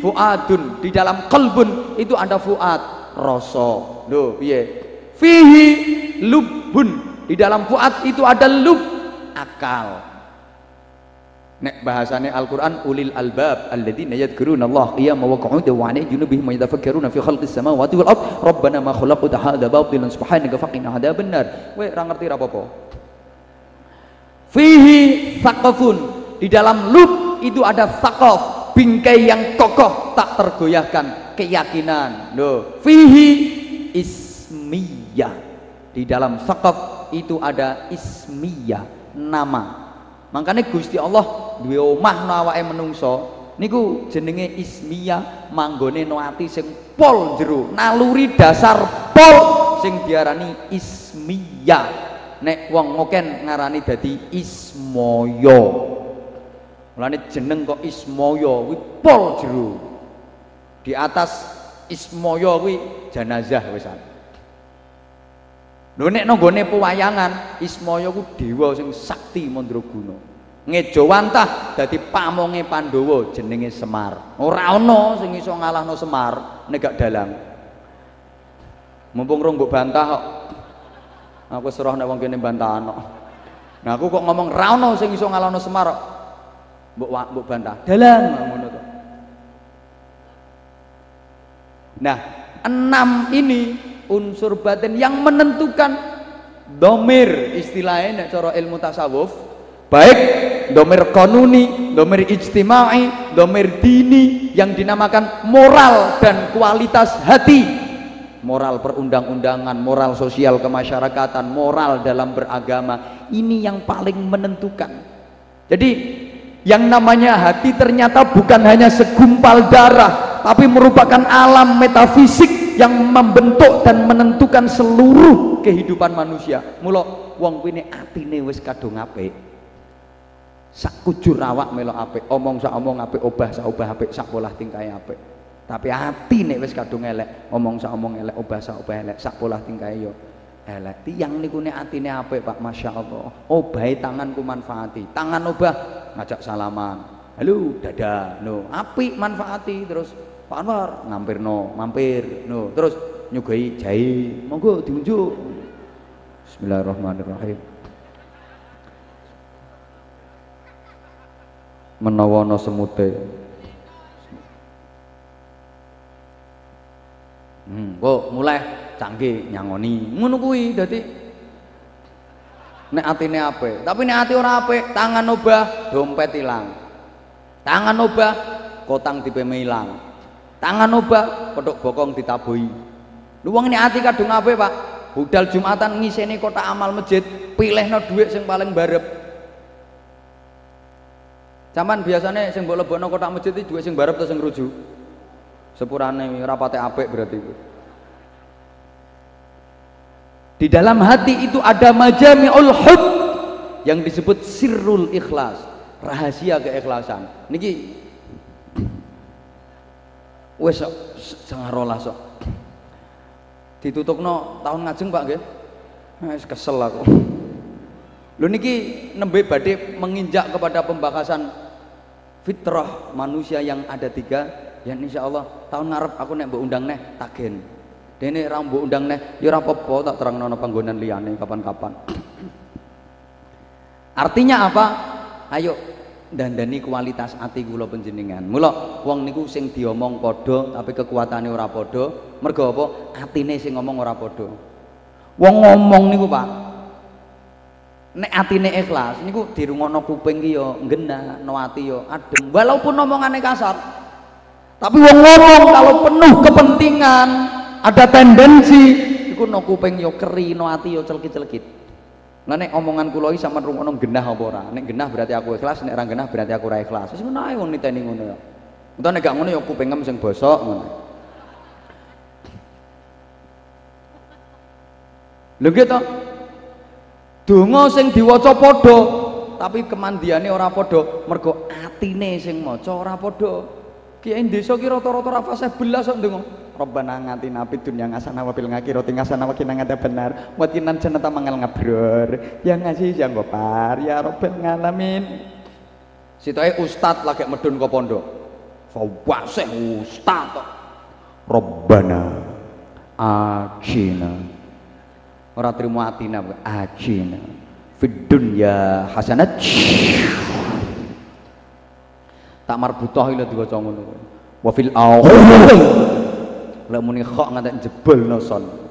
Speaker 1: fuadun di dalam kalbun itu ada fuad rasa. Lho piye? Fihi lubun di dalam fuad itu ada lub akal. Nek bahasane Al-Qur'an ulil albab alladzina yadhkuruna Allah qiyaman wa qu'udan wa 'ala junubihim wa yatafakkaruna fi khalqis samawati wal ard rabbana ma khalaqta hadza batilan subhanaka faqina adzabannar we ora ngerti apa-apa? Fihi saqafun di dalam lub itu ada saqaf bingkai yang kokoh tak tergoyahkan keyakinan. Loh fihi ismiyah di dalam sakaf itu ada ismiyah nama. Makanya Gusti Allah dua omah no awake menungso niku jenenge ismiyah manggone no ati sing pol jero naluri dasar pol sing diarani ismiyah nek wong ngoken ngarani dadi ismoyo Mulane jeneng kok Ismoyo kuwi pol jero. Di atas Ismoyo kuwi jenazah wisan. Lho nek nanggone pewayangan Ismoyo ku dewa sing sakti mandraguna. Ngejawantah dadi pamonge Pandhawa jenenge Semar. Ora ana sing iso ngalahno Semar nek gak dalang. mumpung rong mbok bantah kok aku serah nek wong kene bantahan kok nah aku kok ngomong ra ono sing iso ngalono Semar kok mbok mbok bantah. Dalan ngono to. Nah enam ini unsur batin yang menentukan domir istilahnya nek cara ilmu tasawuf baik domir konuni, domir ijtimai, domir dini yang dinamakan moral dan kualitas hati. Moral perundang-undangan, moral sosial kemasyarakatan, moral dalam beragama. Ini yang paling menentukan. Jadi yang namanya hati ternyata bukan hanya segumpal darah tapi merupakan alam metafisik yang membentuk dan menentukan seluruh kehidupan manusia. Mula wong kuwi atine wis kadung apik sak kujur awak melok apik omong sak omong apik obah sak obah apik sak pola tingkah apik. Tapi hati nek wis kadung elek omong sak omong elek obah sak obah elek sak pola tingkah yo elek tiang niku nek atine apik Pak Masya Allah obahe tanganku manfaati. Tangan obah ngajak salaman. Halo dada no. Apik manfaati terus. Pak Anwar ngampir no mampir no. Terus nyugoi jahe monggo diunjuk. Bismillahirrahmanirrahim. Menawa semute Hmm, kok mulai canggih nyangoni. Ngono kuwi dadi nek atine apik, tapi nek ati ora apik, tangan obah, dompet ilang. Tangan obah, kotang dipeme ilang. Tangan obah, kodok bokong ditaboi. Lu wong nek ati kadung apik, Pak. Budal Jumatan ngiseni kotak amal masjid, pilihno dhuwit sing paling barep. Caman biasanya sing mbok lebokno kotak masjid iki dhuwit sing barep atau sing rujuk? sepurane rapate apik berarti di dalam hati itu ada majami'ul hud yang disebut sirrul ikhlas rahasia keikhlasan. Niki wes sok setengah rolas sok. Ditutupno tahun ngajeng Pak nggih? Wis kesel aku. Lho niki nembe badhe menginjak kepada pembahasan fitrah manusia yang ada tiga ya insya Allah tahun ngarep aku nek undang neh tagen dene ra mbok undang neh ya ora apa-apa tak terang nono panggonan liyane kapan-kapan. Artinya apa? Ayo dandani kualitas ati kula panjenengan. Mula wong niku sing diomong padha tapi kekuatane ora padha. Mergo apa? Atine sing ngomong ora padha. Wong ngomong niku Pak nek atine ikhlas niku dirungokno kuping ki ya no ati ya adem. Walaupun omongane kasar tapi wong ngomong kalau penuh kepentingan, ada tendensi iku no kuping yo keri, no ati yo celkit-celkit. Lah nek omongan kula iki sampean rungono genah apa ora? Nek genah berarti aku ikhlas, nek ora genah berarti aku ora ikhlas. Wis ngono ae wong niteni ngono ya. Entah nek gak ngono ya kupingem sing bosok ngono. Lho gitu. Donga sing diwaca padha, tapi kemandiane ora padha, mergo atine sing maca ora padha. Kiai desa ki rata-rata ra fasih belas kok ndonga. Rabbana ngatina fid dunya hasanah wa fil akhirati hasanah wa qina benar. Wa jannata mangal ngabrur. Ya ngasih yang gopar ya Rabbal ngalamin. Sitoke ustad lagi medun ke pondok. Fawasih ustad kok. Rabbana ajina. Ora trimo atina ajina. Fid dunya hasanah tak marbutah ila diwaca ngono wa fil akhirah lek muni kok ngantek jebol noson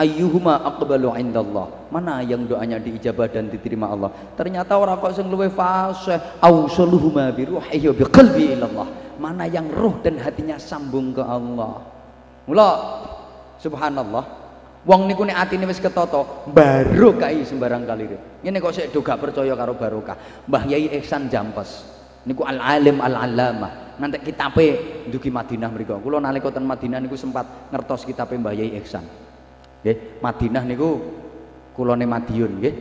Speaker 1: ayyuhuma aqbalu indallah. Mana yang doanya diijabah dan diterima Allah? Ternyata orang kok sing luwih fasih. Ausaluhuma bi ruhihi bi qalbi ilallah. Mana yang ruh dan hatinya sambung ke Allah? Mula subhanallah. Wong niku nek atine wis ketata, barokah sembarang kali. Ngene kok sik do gak percaya karo barokah. Mbah Yai Ihsan Jampes niku al alim al alama nanti kitabe dugi Madinah mriku. Kula nalika ten Madinah niku sempat ngertos kitabe Mbah Yai Ihsan. Nggih Madinah niku kulone Madiun nggih.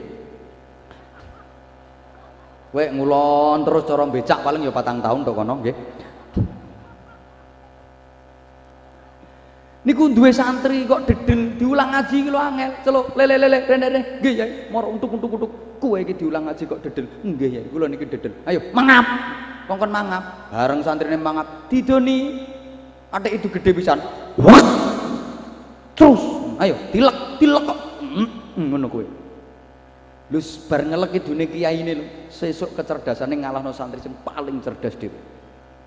Speaker 1: Ngulon terus cara becak paling ya patang tahun tok kono nggih. Niku duwe santri kok dedel diulang ngaji lho angel. Celuk lele lele rene rene. Nggih ya moro untuk untuk untuk kowe iki diulang ngaji kok dedel nggih ya kula niki dedel ayo mangap kongkon mangap. Bareng santrine mangap didoni ada itu gede pisan. Terus. Ayo tilek tilek kok. Ngono kuwi. Lu bar ngelek idune kiai ini lho sesuk kecerdasane ngalahno santri sing paling cerdas dhewe.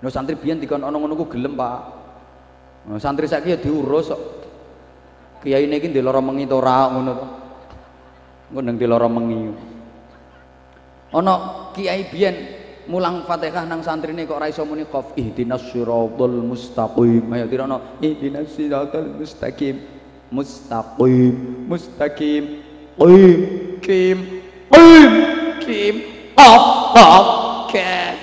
Speaker 1: No santri biyen dikon ana ngono ku gelem Pak. No, santri saiki ya diurus kok. Kiai ini iki ndek lara mengi to ora ngono to. Engko nang lara mengi. Ana kiai biyen mulang Fatihah nang santrine kok ora iso muni qaf. Ihdinas siratal mustaqim. Ayo tirono ihdinas siratal mustaqim. Mustaqim mustaqim. Qim kim qim kim qaf qaf kaf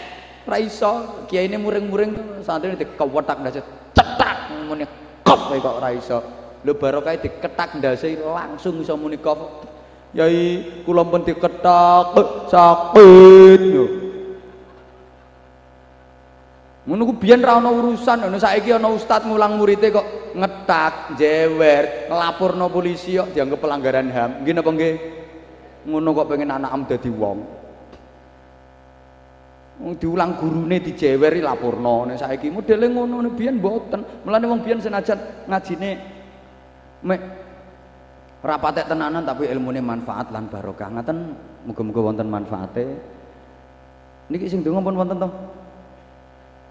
Speaker 1: ora iso ini muring-muring santrine dikewetak ndase cetak muni qaf kok ora iso. Lho barokah diketak ndase langsung iso muni qaf. Yai kula pun diketak sakit ngono ku biyen ra ana urusan ngono saiki ana ustaz ngulang muridé kok ngetak jewer nglaporno polisi kok dianggap pelanggaran HAM nggih napa nggih? Ngono kok pengen anak am dadi wong. Wong diulang gurune dijeweri laporno nek saiki modele ngono nek biyen mboten. Mulane wong biyen senajan ngajine mek rapatek tenanan tapi ilmune manfaat lan barokah. Ngaten muga-muga wonten manfaate. Niki sing donga pun wonten to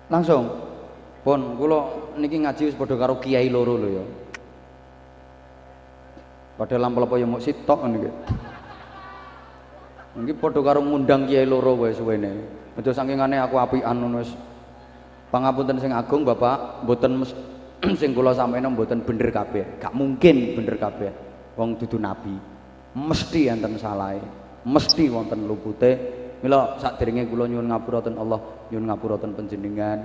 Speaker 1: langsung. Pun kula niki ngaji wis padha karo kiai loro lho ya. Padahal lampel apa ya mok sitok niki niki padha karo ngundang kiai loro wae suwene. Aja sangingane aku apian ngono wis. Pangapunten sing agung Bapak mboten (clears throat) sing kula sampeyan mboten bener kabeh. Gak mungkin bener kabeh. Wong dudu nabi. Mesti enten salahe. Mesti wonten lupute. Mila sakderenge kula nyuwun ngapuraken Allah, nyuwun ngapuraken panjenengan.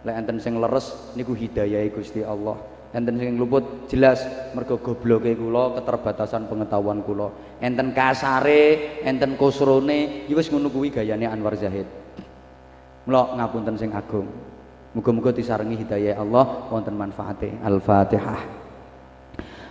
Speaker 1: Lek enten sing leres niku hidayahe Gusti Allah. Enten sing luput jelas mergo gobloke kula, keterbatasan pengetahuan kula. Enten kasare, enten kusrone, ya wis ngono kuwi gayane Anwar Zahid. Mula ngapunten sing agung. Muga-muga disarengi hidayah Allah wonten manfaate. Al-Fatihah.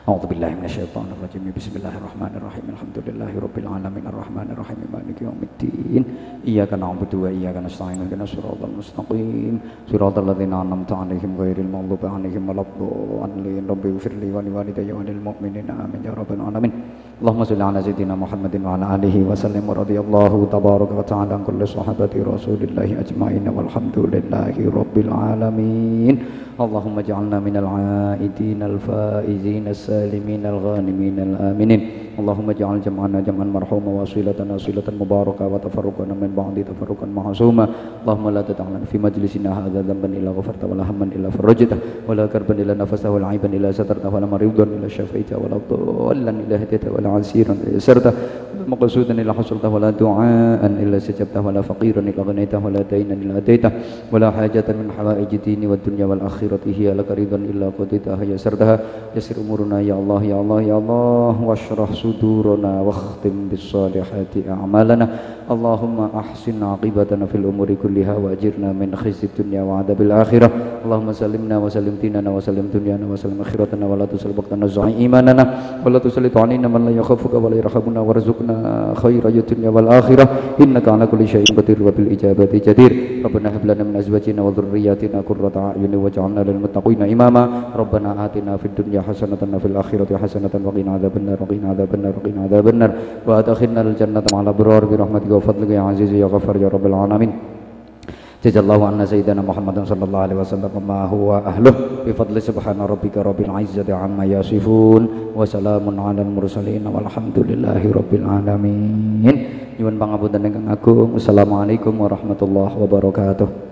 Speaker 1: أعوذ بالله من الشيطان الرجيم بسم الله الرحمن الرحيم الحمد لله رب العالمين الرحمن الرحيم مالك يوم الدين إياك نعبد وإياك نستعين اهدنا الصراط المستقيم صراط الذين أنعمت عليهم غير المغضوب عليهم ولا الضالين رب اغفر لي ولوالدي وللمؤمنين آمين يا رب العالمين اللهم صل على سيدنا محمد وعلى آله وسلم ورضي الله تبارك وتعالى عن كل صحابة رسول الله أجمعين والحمد لله رب العالمين. اللهم اجعلنا من العائدين الفائزين السالمين الغانمين الآمنين. اللهم اجعل جمعنا جمعا مرحوما وصلتنا صلة مباركة وتفرقنا من بعد تفرقا معصوما. اللهم لا تدع لنا في مجلسنا هذا ذنبا إلا غفرته ولا هما إلا فرجته ولا كربا إلا نفسته ولا عيبا إلا سترته ولا مريضا إلا شفيته ولا ضالا إلا هديته ولا عسيرا إلا يسرته مقصودا إلا حصلته ولا دعاء إلا استجبته ولا فقيرا إلا غنيته ولا دينا إلا أتيته ولا حاجة من حوائج الدين والدنيا والآخرة هي لك رضا إلا قضيتها يسرتها يسر أمورنا يا الله يا الله يا الله واشرح صدورنا واختم بالصالحات أعمالنا. اللهم أحسن عاقبتنا في الأمور كلها وأجرنا من خزي الدنيا وعذاب الآخرة. اللهم سلمنا وسلم ديننا وسلم دنيانا وسلم آخرتنا ولا تسلم وقتنا زعي إيماننا ولا تسلط علينا من لا يخافك ولا يرحمنا وارزقنا خير الدنيا والآخرة. إنك على كل شيء قدير وبالإجابة جدير. ربنا هب لنا من أزواجنا وذرياتنا قرة أعين واجعلنا للمتقين إماما. ربنا آتنا في الدنيا حسنة وفي الآخرة حسنة وقنا عذاب النار وقنا عذاب النار وقنا عذاب النار. وأدخلنا الجنة مع الأبرار برحمتك وفضلك يا عزيز يا غفار يا رب العالمين. Jazallahu anna sayyidina Muhammadan sallallahu alaihi wasallam ma huwa ahluh? Bi fadli subhana rabbika rabbil izzati amma yasifun wa salamun alal mursalin walhamdulillahi rabbil alamin. Nyuwun pangapunten ingkang agung. Assalamualaikum warahmatullahi wabarakatuh.